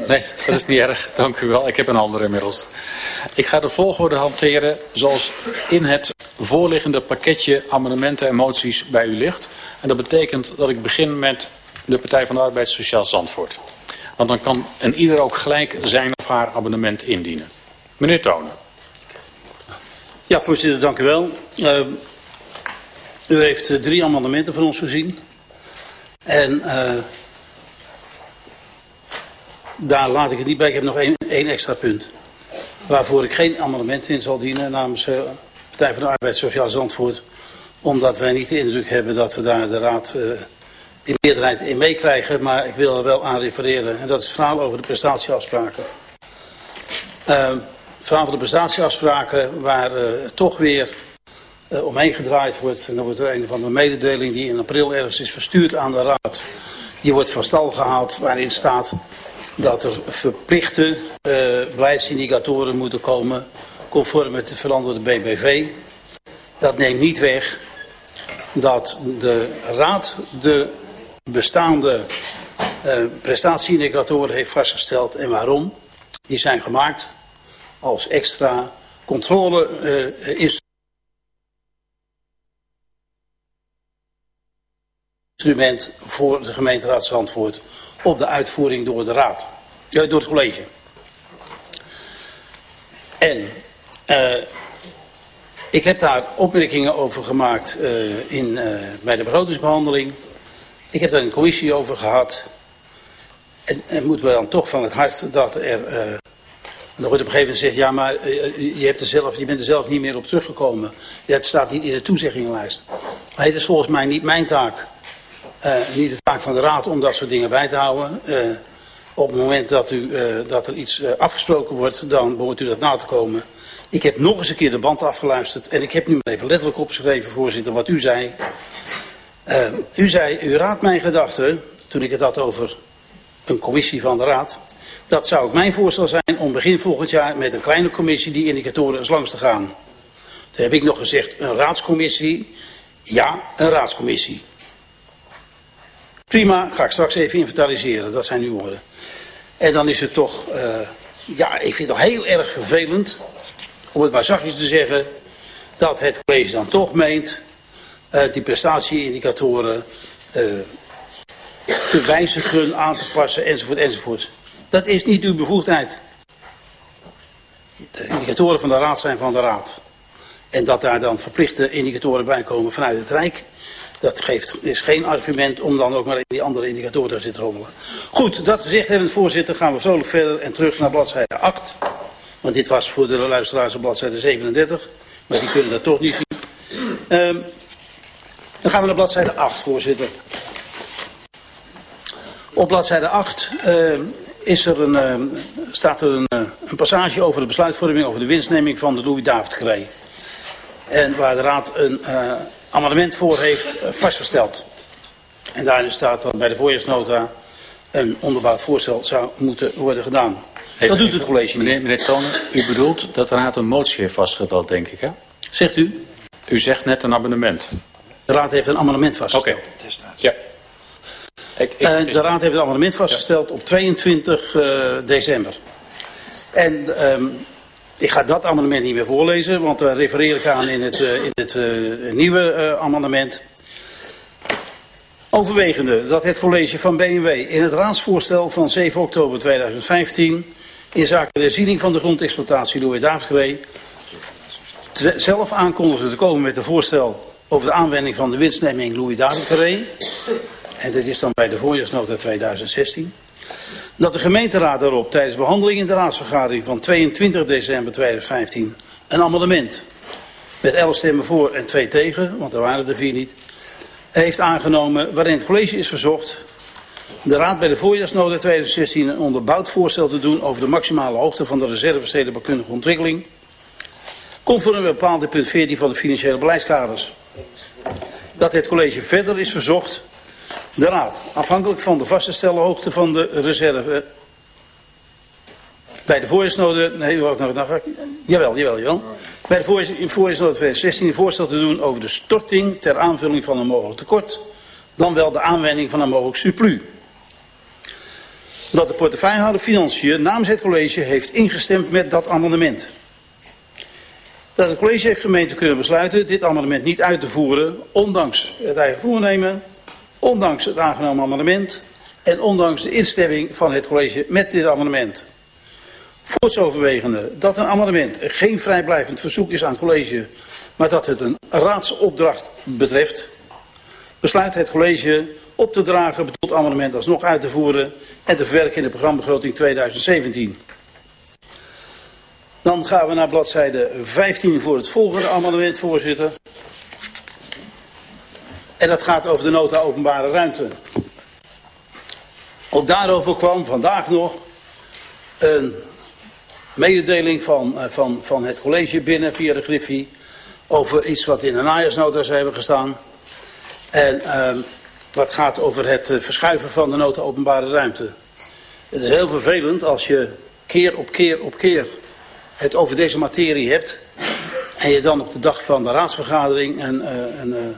Nee, dat is niet erg. Dank u wel. Ik heb een andere inmiddels. Ik ga de volgorde hanteren zoals in het voorliggende pakketje amendementen en moties bij u ligt. En dat betekent dat ik begin met de Partij van de Arbeid Sociaal Zandvoort. Want dan kan en ieder ook gelijk zijn of haar abonnement indienen. Meneer Tonen. Ja, voorzitter, dank u wel. Uh, u heeft uh, drie amendementen van ons gezien. En uh, daar laat ik het niet bij. Ik heb nog één, extra punt. Waarvoor ik geen amendement in zal dienen namens uh, Partij van de Arbeid Sociaal Zandvoort. Omdat wij niet de indruk hebben dat we daar de raad in meerderheid in meekrijgen. Maar ik wil er wel aan refereren. En dat is het verhaal over de prestatieafspraken. Uh, het verhaal van de prestatieafspraken waar uh, toch weer uh, omheen gedraaid wordt. En dan wordt er een van de mededeling die in april ergens is verstuurd aan de raad. Die wordt van stal gehaald waarin staat dat er verplichte uh, beleidsindicatoren moeten komen conform de veranderde BBV. Dat neemt niet weg dat de raad de bestaande uh, prestatieindicatoren heeft vastgesteld. En waarom? Die zijn gemaakt als extra controle uh, instrument voor de gemeenteraad Zandvoort op de uitvoering door de raad, ja, door het college. En uh, ik heb daar opmerkingen over gemaakt uh, in, bij de begrotingsbehandeling. Ik heb daar een commissie over gehad. En het moet me dan toch van het hart dat er... Dan wordt op een gegeven moment gezegd, ja maar je, hebt er zelf, je bent er zelf niet meer op teruggekomen. Het staat niet in de toezeggingenlijst. Maar het is volgens mij niet mijn taak. Uh, niet de taak van de raad om dat soort dingen bij te houden. Uh, op het moment dat, u, uh, dat er iets afgesproken wordt, dan behoort u dat na te komen. Ik heb nog eens een keer de band afgeluisterd en ik heb nu maar even letterlijk opgeschreven, voorzitter, wat u zei. u zei, u raadt mijn gedachten, toen ik het had over een commissie van de raad. Dat zou ook mijn voorstel zijn om begin volgend jaar met een kleine commissie die indicatoren eens langs te gaan. Toen heb ik nog gezegd, een raadscommissie. Ja, een raadscommissie. Prima, ga ik straks even inventariseren. Dat zijn uw woorden. En dan is het toch, uh, ja, ik vind het heel erg vervelend, om het maar zachtjes te zeggen, dat het college dan toch meent uh, die prestatieindicatoren uh, te wijzigen, aan te passen, enzovoort, enzovoort. Dat is niet uw bevoegdheid. De indicatoren van de raad zijn van de raad. En dat daar dan verplichte indicatoren bij komen vanuit het Rijk, dat geeft, is geen argument om dan ook maar in die andere indicatoren te zitten rommelen. Goed, dat gezegd hebben, voorzitter, gaan we vrolijk verder en terug naar bladzijde 8. Want dit was voor de luisteraars op bladzijde 37, maar die kunnen dat toch niet zien. Um, dan gaan we naar bladzijde 8, voorzitter. Op bladzijde 8 uh, is er een, uh, staat er een, uh, een, passage over de besluitvorming over de winstneming van de Louis-David-Cree. En waar de raad een amendement voor heeft vastgesteld. En daarin staat dat bij de voorjaarsnota een onderbouwd voorstel zou moeten worden gedaan. Even, dat doet het college meneer, niet. Meneer Tonen, u bedoelt dat de raad een motie heeft vastgesteld, denk ik, hè? Zegt u? U zegt net een abonnement. De raad heeft een amendement vastgesteld. Oké, okay. ja. Ik, ik, uh, de raad heeft een amendement vastgesteld ja. op 22 uh, december. En um, ik ga dat amendement niet meer voorlezen, want daar refereer ik aan in het, uh, in het uh, nieuwe amendement. Overwegende dat het college van BMW in het raadsvoorstel van 7 oktober 2015 in zaken de herziening van de grondexploitatie door Davidgree zelf aankondigde te komen met een voorstel over de aanwending van de winstneming Louis Davidgree. En dat is dan bij de voorjaarsnota 2016 dat de gemeenteraad daarop tijdens behandeling in de raadsvergadering van 22 december 2015 een amendement met 11 stemmen voor en 2 tegen, want er waren er vier niet, heeft aangenomen waarin het college is verzocht de raad bij de voorjaarsnota 2016 een onderbouwd voorstel te doen over de maximale hoogte van de reserve stedenbouwkundige ontwikkeling, conform bepaald in punt 14 van de financiële beleidskaders. Dat het college verder is verzocht De Raad, afhankelijk van de vaste hoogte van de reserve. Bij de voorjaarsnode, nee, wacht, wacht, wacht. jawel, jawel, jawel. Bij de voorjaarsnode 2016 een voorstel te doen over de storting ter aanvulling van een mogelijk tekort. Dan wel de aanwending van een mogelijk surplus. Dat de portefeuillehouder Financiën namens het college heeft ingestemd met dat amendement. Dat het college heeft gemeend te kunnen besluiten dit amendement niet uit te voeren, ondanks het eigen voornemen, ondanks het aangenomen amendement en ondanks de instemming van het college met dit amendement. Voorts overwegende dat een amendement geen vrijblijvend verzoek is aan het college, maar dat het een raadsopdracht betreft, besluit het college op te dragen bedoeld amendement alsnog uit te voeren en te verwerken in de programmabegroting 2017. Dan gaan we naar bladzijde 15 voor het volgende amendement, voorzitter. En dat gaat over de nota openbare ruimte. Ook daarover kwam vandaag nog een mededeling van, eh, van, van het college binnen via de Griffie over iets wat in de najaarsnota's hebben gestaan. En ehm, wat gaat over het eh, verschuiven van de nota openbare ruimte. Het is heel vervelend als je keer op keer op keer het over deze materie hebt. En je dan op de dag van de raadsvergadering een, eh, een,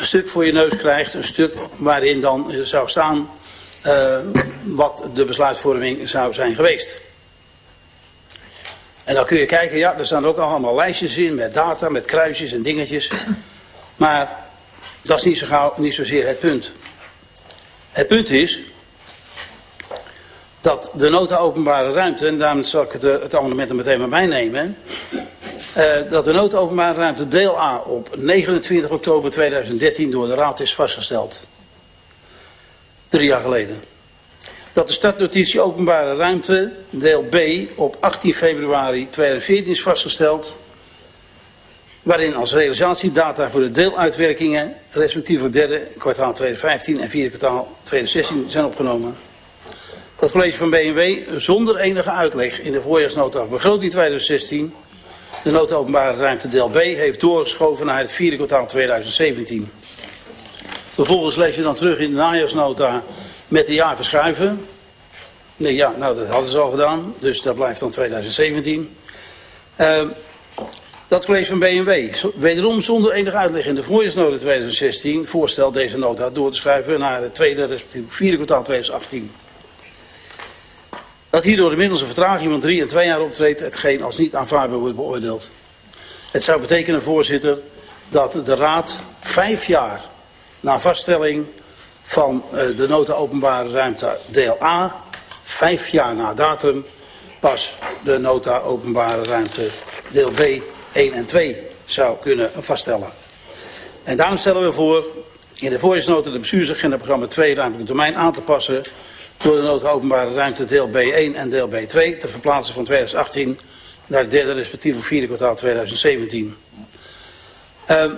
een stuk voor je neus krijgt. Een stuk waarin dan eh, zou staan eh, wat de besluitvorming zou zijn geweest. En dan kun je kijken, ja, er staan ook allemaal lijstjes in met data, met kruisjes en dingetjes. Maar dat is niet, zo niet zozeer het punt. Het punt is dat de nota openbare ruimte, en daarom zal ik het, eh, het amendement er meteen maar bij. Eh, dat de nota openbare ruimte deel A op 29 oktober 2013 door de Raad is vastgesteld. Drie jaar geleden. Dat de startnotitie openbare ruimte deel B op 18 februari 2014 is vastgesteld. Waarin als realisatiedata voor de deeluitwerkingen respectief het derde kwartaal 2015 en vierde kwartaal 2016 zijn opgenomen. Dat college van BMW zonder enige uitleg in de voorjaarsnota begroting 2016 de nota openbare ruimte deel B heeft doorgeschoven naar het vierde kwartaal 2017. Vervolgens lees je dan terug in de najaarsnota met de jaar verschuiven. Nee, ja, nou dat hadden ze al gedaan, dus dat blijft dan 2017. Uh, dat college van BMW, wederom zonder enige uitleg in de voorjaarsnota 2016, voorstelt deze nota door te schuiven naar het tweede, respectief vierde kwartaal 2018. Dat hierdoor inmiddels een vertraging van drie en twee jaar optreedt, hetgeen als niet aanvaardbaar wordt beoordeeld. Het zou betekenen, voorzitter, dat de Raad vijf jaar na vaststelling van eh, de nota openbare ruimte deel A, vijf jaar na datum, pas de nota openbare ruimte deel B 1 en 2 zou kunnen vaststellen. En daarom stellen we voor in de voorjaarsnota de bestuursagenda programma 2 ruimtelijk domein aan te passen door de nota openbare ruimte deel B1 en deel B2 te verplaatsen van 2018 naar het derde respectieve vierde kwartaal 2017. Ehm,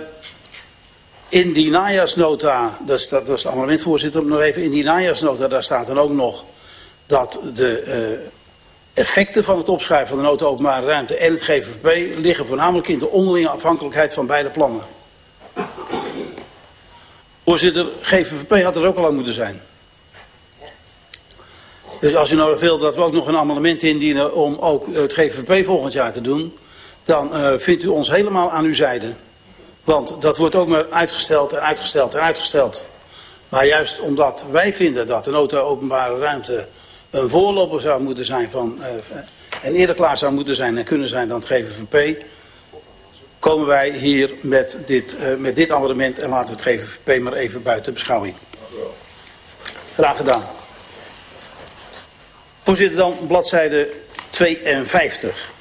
in die najaarsnota, dat is, dat is het nog even, in die najaarsnota daar staat dan ook nog dat de eh, effecten van het opschrijven van de nota openbare ruimte en het GVP liggen voornamelijk in de onderlinge afhankelijkheid van beide plannen. Voorzitter, GVVP had er ook al aan moeten zijn. Dus als u nou wil dat we ook nog een amendement indienen om ook het GVP volgend jaar te doen, dan eh, vindt u ons helemaal aan uw zijde. Want dat wordt ook maar uitgesteld en uitgesteld en uitgesteld. Maar juist omdat wij vinden dat de nota openbare ruimte een voorloper zou moeten zijn van, eh, en eerder klaar zou moeten zijn en kunnen zijn dan het GVVP, komen wij hier met dit, eh, met dit amendement en laten we het GVVP maar even buiten beschouwing. Graag gedaan. Voorzitter, dan bladzijde 52.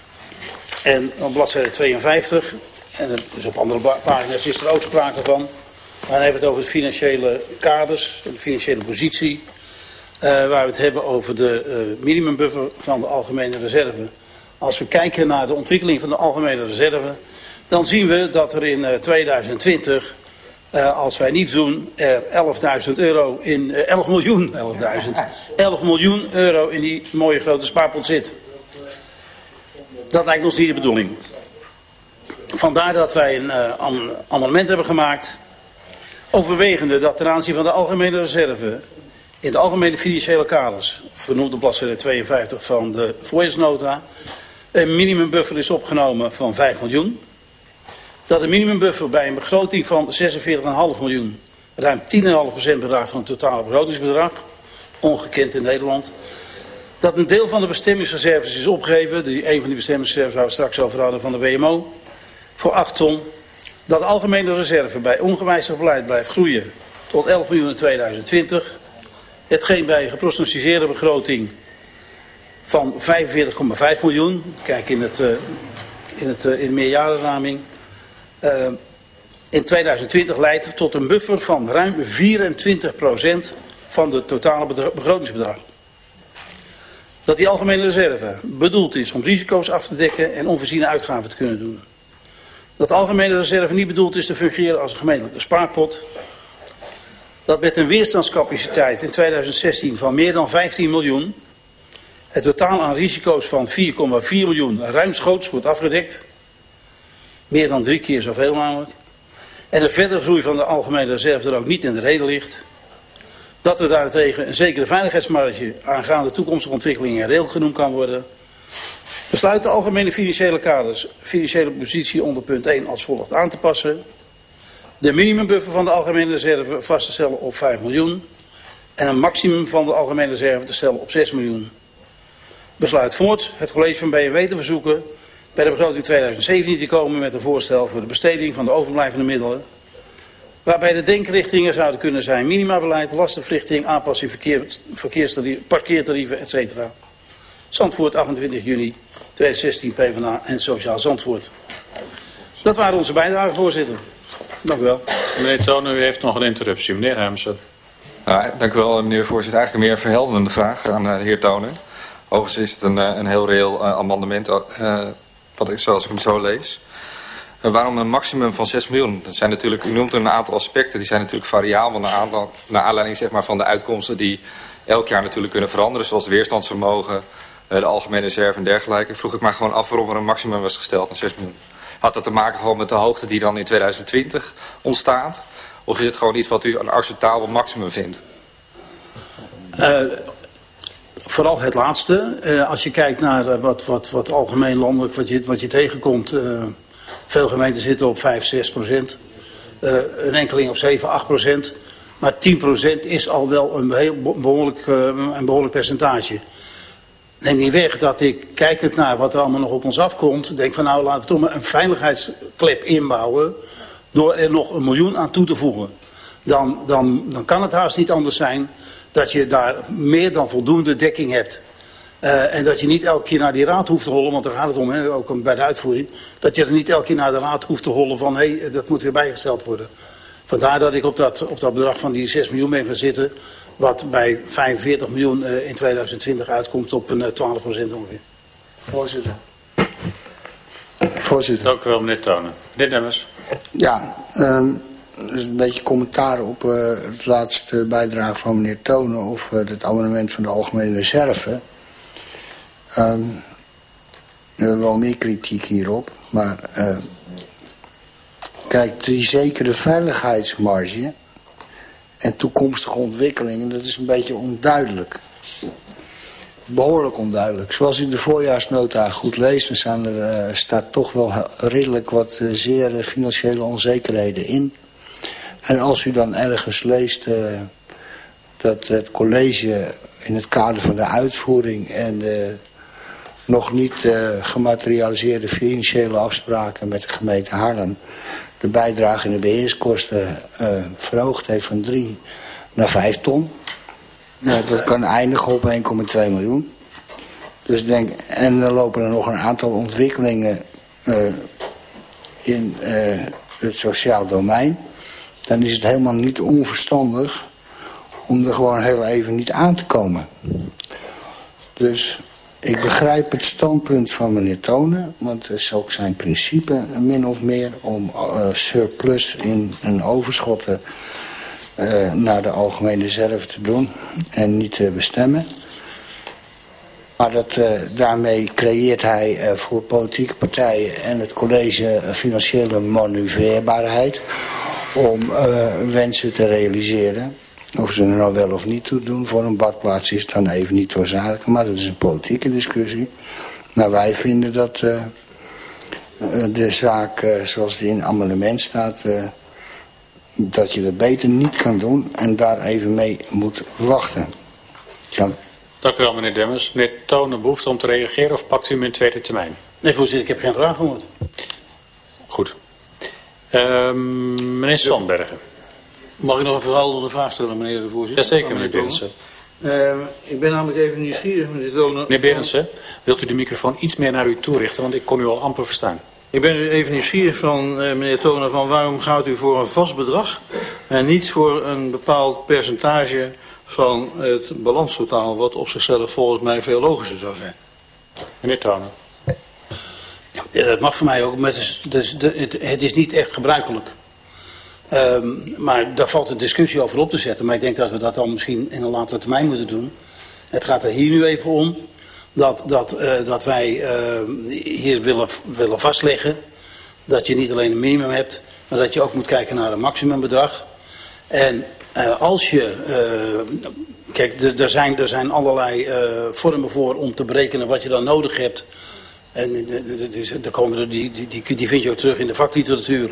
En op bladzijde 52, en het is op andere pagina's is er ook sprake van. Maar dan hebben we het over de financiële kaders, de financiële positie. eh, waar we het hebben over de eh, minimumbuffer van de algemene reserve. Als we kijken naar de ontwikkeling van de algemene reserve, dan zien we dat er in eh, 2020, eh, als wij niets doen, er 11.000 euro in, eh, 11 miljoen, 11.000, 11 miljoen euro in die mooie grote spaarpot zit. Dat lijkt ons niet de bedoeling. Vandaar dat wij een eh, am- amendement hebben gemaakt Overwegende dat ten aanzien van de algemene reserve in de algemene financiële kaders, vernoemd op bladzijde 52 van de voorjaarsnota, een minimumbuffer is opgenomen van 5 miljoen. Dat de minimumbuffer bij een begroting van 46,5 miljoen ruim 10,5% bedraagt van het totale begrotingsbedrag, ongekend in Nederland. Dat een deel van de bestemmingsreserves is opgegeven, die, een van die bestemmingsreserves waar we straks over hadden van de WMO, voor 8 ton. Dat de algemene reserve bij ongewijzigd beleid blijft groeien tot 11 miljoen in 2020. Hetgeen bij een geprognosticeerde begroting van 45,5 miljoen, kijk in, het, uh, in, het, uh, in de meerjarenraming, uh, in 2020 leidt tot een buffer van ruim 24% van het totale begrotingsbedrag. Dat die algemene reserve bedoeld is om risico's af te dekken en onvoorziene uitgaven te kunnen doen. Dat de algemene reserve niet bedoeld is te fungeren als een gemeentelijke spaarpot. Dat met een weerstandscapaciteit in 2016 van meer dan 15 miljoen het totaal aan risico's van 4,4 miljoen ruimschoots wordt afgedekt. Meer dan drie keer zoveel namelijk. En de verdere groei van de algemene reserve er ook niet in de reden ligt. Dat er daarentegen een zekere veiligheidsmarge aangaande toekomstige ontwikkelingen in rail genoemd kan worden. Besluit de algemene financiële kaders, financiële positie onder punt 1 als volgt aan te passen. De minimumbuffer van de algemene reserve vast te stellen op 5 miljoen. En een maximum van de algemene reserve te stellen op 6 miljoen. Besluit voorts het college van BMW te verzoeken bij de begroting 2017 te komen met een voorstel voor de besteding van de overblijvende middelen. Waarbij de denkrichtingen zouden kunnen zijn minimabeleid, lastenverlichting, aanpassing verkeer, verkeerstarieven, parkeertarieven, etc. Zandvoort 28 juni 2016 PvdA en Sociaal Zandvoort. Dat waren onze bijdragen, voorzitter. Dank u wel. Meneer Tonen, u heeft nog een interruptie. Meneer Hermsen. Nou, dank u wel, meneer voorzitter. Eigenlijk een meer verhelderende vraag aan de heer Tonen. Overigens is het een, een heel reëel amendement, uh, wat ik, zoals ik hem zo lees. Uh, waarom een maximum van 6 miljoen? Dat zijn natuurlijk, u noemt een aantal aspecten, die zijn natuurlijk variabel naar, naar aanleiding zeg maar, van de uitkomsten die elk jaar natuurlijk kunnen veranderen, zoals weerstandsvermogen, uh, de algemene reserve en dergelijke. Vroeg ik maar gewoon af waarom er een maximum was gesteld aan 6 miljoen. Had dat te maken gewoon met de hoogte die dan in 2020 ontstaat? Of is het gewoon iets wat u een acceptabel maximum vindt? Uh, vooral het laatste. Uh, als je kijkt naar uh, wat, wat, wat algemeen landelijk, wat je, wat je tegenkomt. veel gemeenten zitten op 5, 6 procent. een enkeling op 7, 8 procent. Maar 10 procent is al wel een, heel behoorlijk, een behoorlijk percentage. Neem niet weg dat ik, kijkend naar wat er allemaal nog op ons afkomt, denk van nou laten we toch maar een veiligheidsklep inbouwen door er nog een miljoen aan toe te voegen. Dan, dan, dan kan het haast niet anders zijn dat je daar meer dan voldoende dekking hebt. Uh, en dat je niet elke keer naar die raad hoeft te hollen, want daar gaat het om, hè, ook bij de uitvoering. Dat je er niet elke keer naar de raad hoeft te hollen van hé, hey, dat moet weer bijgesteld worden. Vandaar dat ik op dat, op dat bedrag van die 6 miljoen ben gaan zitten. Wat bij 45 miljoen uh, in 2020 uitkomt op een uh, 12 procent ongeveer. Voorzitter. Voorzitter. Dank u wel, meneer Tonen. Meneer Demmers. Ja, um, dus een beetje commentaar op uh, het laatste bijdrage van meneer Tonen of uh, het abonnement van de Algemene Reserve. Um, we hebben wel meer kritiek hierop, maar uh, kijk, die zekere veiligheidsmarge en toekomstige ontwikkelingen, dat is een beetje onduidelijk. Behoorlijk onduidelijk. Zoals u de voorjaarsnota goed leest, dan er, staat toch wel redelijk wat zeer financiële onzekerheden in. En als u dan ergens leest uh, dat het college in het kader van de uitvoering en de nog niet uh, gematerialiseerde financiële afspraken met de gemeente Haarlem de bijdrage in de beheerskosten uh, verhoogd heeft van 3 naar 5 ton. Nou, dat kan eindigen op 1,2 miljoen. Dus denk, en dan lopen er nog een aantal ontwikkelingen in het sociaal domein dan is het helemaal niet onverstandig om er gewoon heel even niet aan te komen. Dus ik begrijp het standpunt van meneer Tonen, want het is ook zijn principe min of meer om uh, surplus in een overschot uh, naar de algemene reserve te doen en niet te bestemmen. Maar dat, uh, daarmee creëert hij voor politieke partijen en het college financiële manoeuvreerbaarheid om eh, wensen te realiseren. Of ze er nou wel of niet toe doen voor een badplaats is dan even niet noodzakelijk, maar dat is een politieke discussie. Maar wij vinden dat eh, eh, de zaak zoals die in het amendement staat, eh, dat je dat beter niet kan doen en daar even mee moet wachten. Ja. Dank u wel, meneer Demmers. Meneer Tonen, behoefte om te reageren of pakt u hem in tweede termijn? Nee, voorzitter, ik heb geen vraag gehoord. Goed. Ehm, meneer Sandbergen. Mag ik nog een verhaal vraag stellen, meneer de voorzitter? Jazeker, meneer Berendsen. Eh, ik ben namelijk even nieuwsgierig, meneer Tonen. Meneer Berendsen, wilt u de microfoon iets meer naar u toe richten, want ik kon u al amper verstaan. Ik ben even nieuwsgierig van eh, meneer Tonen van waarom gaat u voor een vast bedrag en niet voor een bepaald percentage van het balanstotaal, wat op zichzelf volgens mij veel logischer zou zijn. Meneer Tonen. Ja, dat mag voor mij ook, het is, het is, niet echt gebruikelijk. Ehm, maar daar valt een discussie over op te zetten. Maar ik denk dat we dat dan misschien in een latere termijn moeten doen. Het gaat er hier nu even om dat, dat, eh, dat wij eh, hier willen, willen vastleggen dat je niet alleen een minimum hebt, maar dat je ook moet kijken naar een maximumbedrag. En eh, als je, eh, kijk, er, zijn, er zijn allerlei vormen voor om te berekenen wat je dan nodig hebt. En eh, de- de- de- komen die, die, die, die vind je ook terug in de vakliteratuur.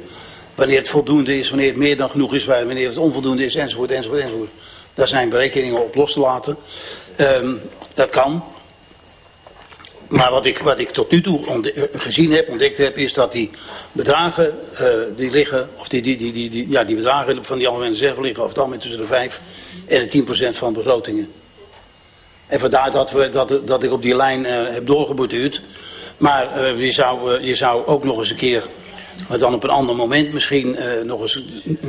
Wanneer het voldoende is, wanneer het meer dan genoeg is, wanneer het onvoldoende is, enzovoort, enzovoort, enzovoort. Daar zijn berekeningen op los te laten. Ehm, dat kan. Maar wat ik, wat ik tot nu toe eh, gezien heb, ontdekt heb, is dat die bedragen eh, die liggen, of die, die, die, die, ja, die bedragen van die algemene zeggen liggen over het algemeen tussen de 5 en de 10 procent van begrotingen. En vandaar dat, we, dat, dat ik op die lijn eh, heb doorgeborduurd. Maar eh, je, zou, eh, je zou ook nog eens een keer, maar dan op een ander moment misschien, eh, nog eens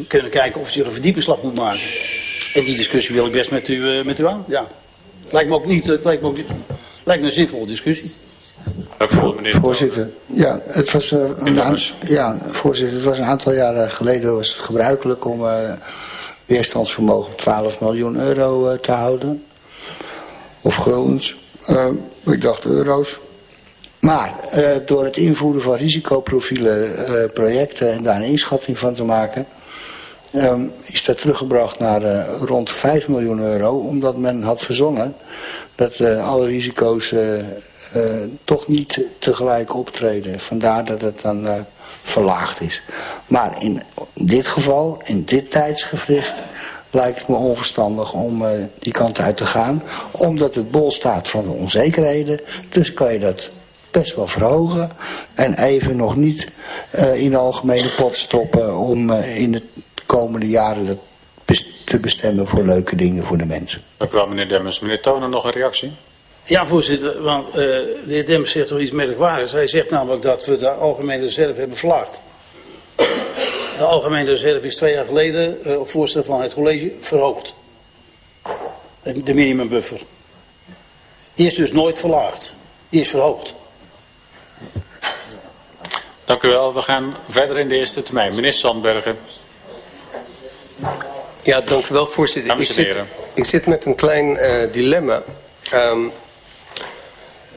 kunnen kijken of je er een verdiepingsslag moet maken. En die discussie wil ik best met u, met u aan. Ja. Lijkt me ook niet, het lijkt me ook niet, lijkt me een zinvolle discussie. Dank voor meneer Voorzitter, ja, het was, eh, een ja, voorzitter, het was een aantal jaren geleden was het gebruikelijk om eh, weerstandsvermogen op 12 miljoen euro eh, te houden. Of guldens. Eh, ik dacht euro's. Maar eh, door het invoeren van risicoprofielen, eh, projecten en daar een inschatting van te maken, ehm, is dat teruggebracht naar eh, rond 5 miljoen euro, omdat men had verzonnen dat alle risico's toch niet tegelijk optreden. Vandaar dat het dan verlaagd is. Maar in dit geval, in dit tijdsgevricht, lijkt het me onverstandig om die kant uit te gaan. Omdat het bol staat van de onzekerheden. Dus kan je dat best wel verhogen. En even nog niet eh, in de algemene pot stoppen om eh, in de komende jaren dat te bestemmen voor leuke dingen voor de mensen. Dank u wel, meneer Demmers. Meneer Tonen, nog een reactie? Ja, voorzitter, want eh, de heer Demmers zegt toch iets merkwaardigs. Hij zegt namelijk dat we de algemene reserve hebben verlaagd. De algemene reserve is twee jaar geleden eh, op voorstel van het college verhoogd. De de minimumbuffer. Die is dus nooit verlaagd. Die is verhoogd. Dank u wel. We gaan verder in de eerste termijn. Meneer Sandbergen. Ja, dank u wel, voorzitter. Ik zit, ik zit met een klein eh, dilemma. Ehm,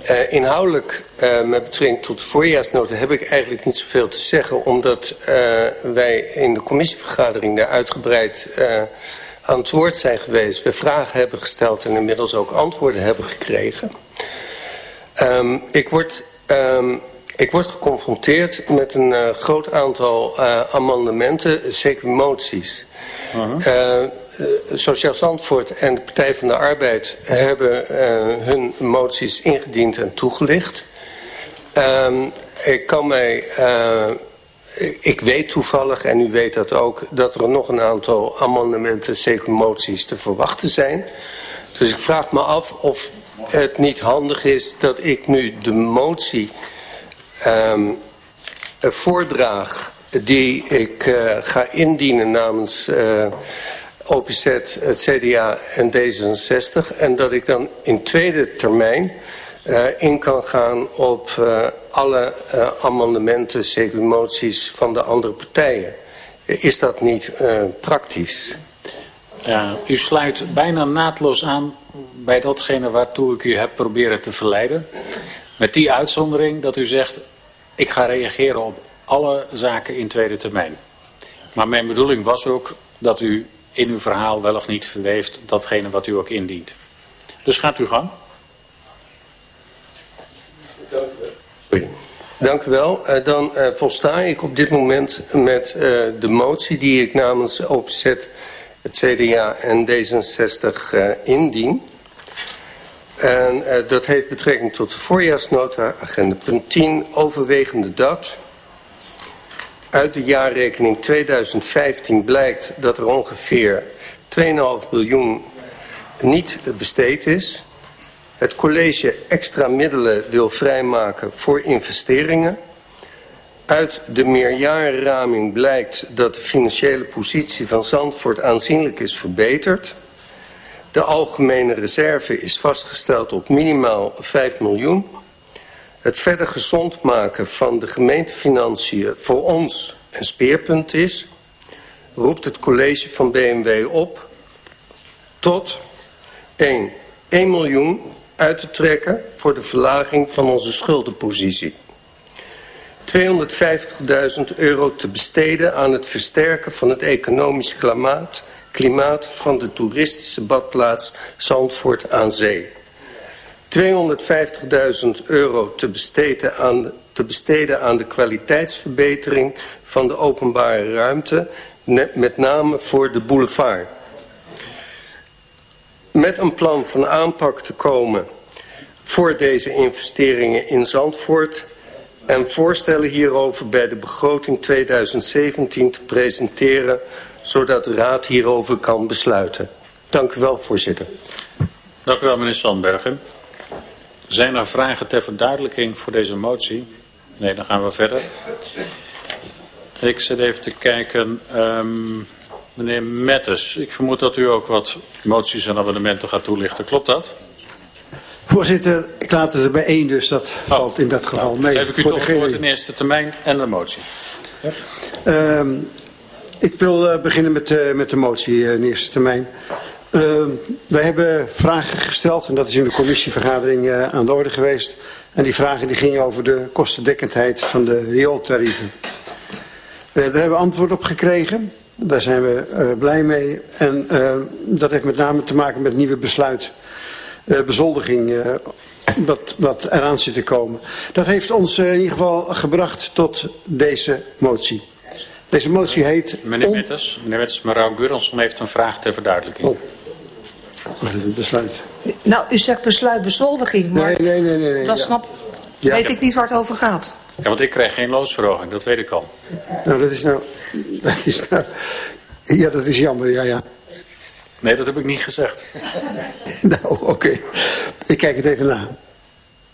eh, inhoudelijk, eh, met betrekking tot de voorjaarsnota, heb ik eigenlijk niet zoveel te zeggen, omdat wij in de commissievergadering daar uitgebreid aan het woord zijn geweest. We vragen hebben gesteld en inmiddels ook antwoorden hebben gekregen. Ehm, ik, word, ehm, ik word geconfronteerd met een eh, groot aantal eh, amendementen, zeker moties. Eh, eh, Sociaal Zandvoort en de Partij van de Arbeid hebben hun moties ingediend en toegelicht. Ehm, ik kan mij... ik weet toevallig, en u weet dat ook, dat er nog een aantal amendementen, zeker moties, te verwachten zijn. Dus ik vraag me af of het niet handig is dat ik nu de motie ehm, eh, voordraag die ik eh, ga indienen namens eh, OPZ, het CDA en D66. En dat ik dan in tweede termijn eh, in kan gaan op alle amendementen, zeker moties van de andere partijen. Is dat niet praktisch? Ja, u sluit bijna naadloos aan bij datgene waartoe ik u heb proberen te verleiden. Met die uitzondering dat u zegt, ik ga reageren op alle zaken in tweede termijn. Maar mijn bedoeling was ook dat u in uw verhaal wel of niet verweeft datgene wat u ook indient. Dus gaat u gang. Dank u wel. Uh, dan uh, volsta ik op dit moment met uh, de motie die ik namens Opzet, het CDA en D66 indien. En dat heeft betrekking tot de voorjaarsnota, agenda punt 10, overwegende dat. Uit de jaarrekening 2015 blijkt dat er ongeveer 2,5 miljoen niet besteed is het college extra middelen wil vrijmaken voor investeringen. Uit de meerjarenraming blijkt dat de financiële positie van Zandvoort aanzienlijk is verbeterd. De algemene reserve is vastgesteld op minimaal 5 miljoen. Het verder gezond maken van de gemeentefinanciën voor ons een speerpunt is, roept het college van BMW op tot 1. 1 miljoen uit te trekken voor de verlaging van onze schuldenpositie. 250.000 euro te besteden aan het versterken van het economisch klimaat, klimaat van de toeristische badplaats Zandvoort aan Zee. 250.000 euro te besteden, aan, te besteden aan de kwaliteitsverbetering van de openbare ruimte, met name voor de boulevard met een plan van aanpak te komen voor deze investeringen in Zandvoort en voorstellen hierover bij de begroting 2017 te presenteren, zodat de Raad hierover kan besluiten. Dank u wel, voorzitter. Dank u wel, meneer Sandbergen. Zijn er vragen ter verduidelijking voor deze motie? Nee, dan gaan we verder. Ik zit even te kijken... Um, Meneer Mettes, ik vermoed dat u ook wat moties en amendementen gaat toelichten. Klopt dat? Voorzitter, ik laat het er bij één, dus dat oh, valt in dat geval nou, mee. Geef ik u toch het in eerste termijn en de motie. Ja. Uh, ik wil uh, beginnen met, uh, met de motie uh, in eerste termijn. Ehm, wij hebben vragen gesteld en dat is in de commissievergadering aan de orde geweest. En die vragen die gingen over de kostendekkendheid van de riooltarieven. daar hebben we antwoord op gekregen. Daar zijn we blij mee. En uh, dat heeft met name te maken met het nieuwe besluit. Uh, bezoldiging wat, wat eraan zit te komen. Dat heeft ons in ieder geval gebracht tot deze motie. Deze motie heet... Meneer on... Witters, meneer Witters, mevrouw Guronsson heeft een vraag ter verduidelijking. Oh. Het besluit? Nou, u zegt besluit bezoldiging, maar... Nee, nee, nee. nee, ja. snap... Ja. weet ik niet waar het over gaat. Ja, want ik krijg geen loonsverhoging, dat weet ik al. Nou, dat is nou... Dat is nou ja, dat is jammer, ja, ja. Nee, dat heb ik niet gezegd. nou, oké. Okay. Ik kijk het even na.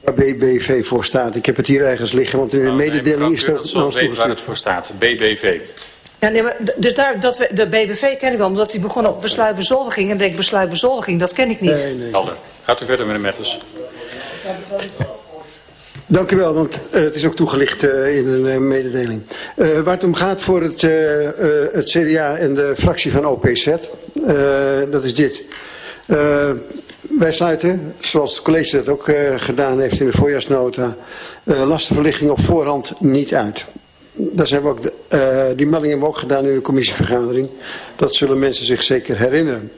Waar BBV voor staat. Ik heb het hier ergens liggen, want in de nou, mededeling nee, is er... Dat weet waar het voor staat. BBV. Ja, nee, maar, dus daar, dat we, de BBV ken ik wel, omdat hij begon op besluitbezoldiging. En denk besluitbezoldiging, dat ken ik niet. Nee, nee. Helder. Gaat u verder, meneer Metters. Dank u wel, want uh, het is ook toegelicht uh, in een uh, mededeling. waar het om gaat voor het, het CDA en de fractie van OPZ, dat is dit. wij sluiten, zoals het college dat ook gedaan heeft in de voorjaarsnota, lastenverlichting op voorhand niet uit. Daar zijn we ook die melding hebben we ook gedaan in de commissievergadering. Dat zullen mensen zich zeker herinneren.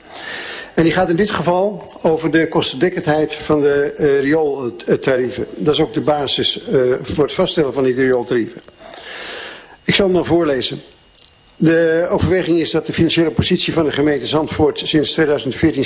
En die gaat in dit geval over de kostendekkendheid van de uh, riooltarieven. Dat is ook de basis uh, voor het vaststellen van die riooltarieven. Ik zal hem dan voorlezen. De overweging is dat de financiële positie van de gemeente Zandvoort sinds 2014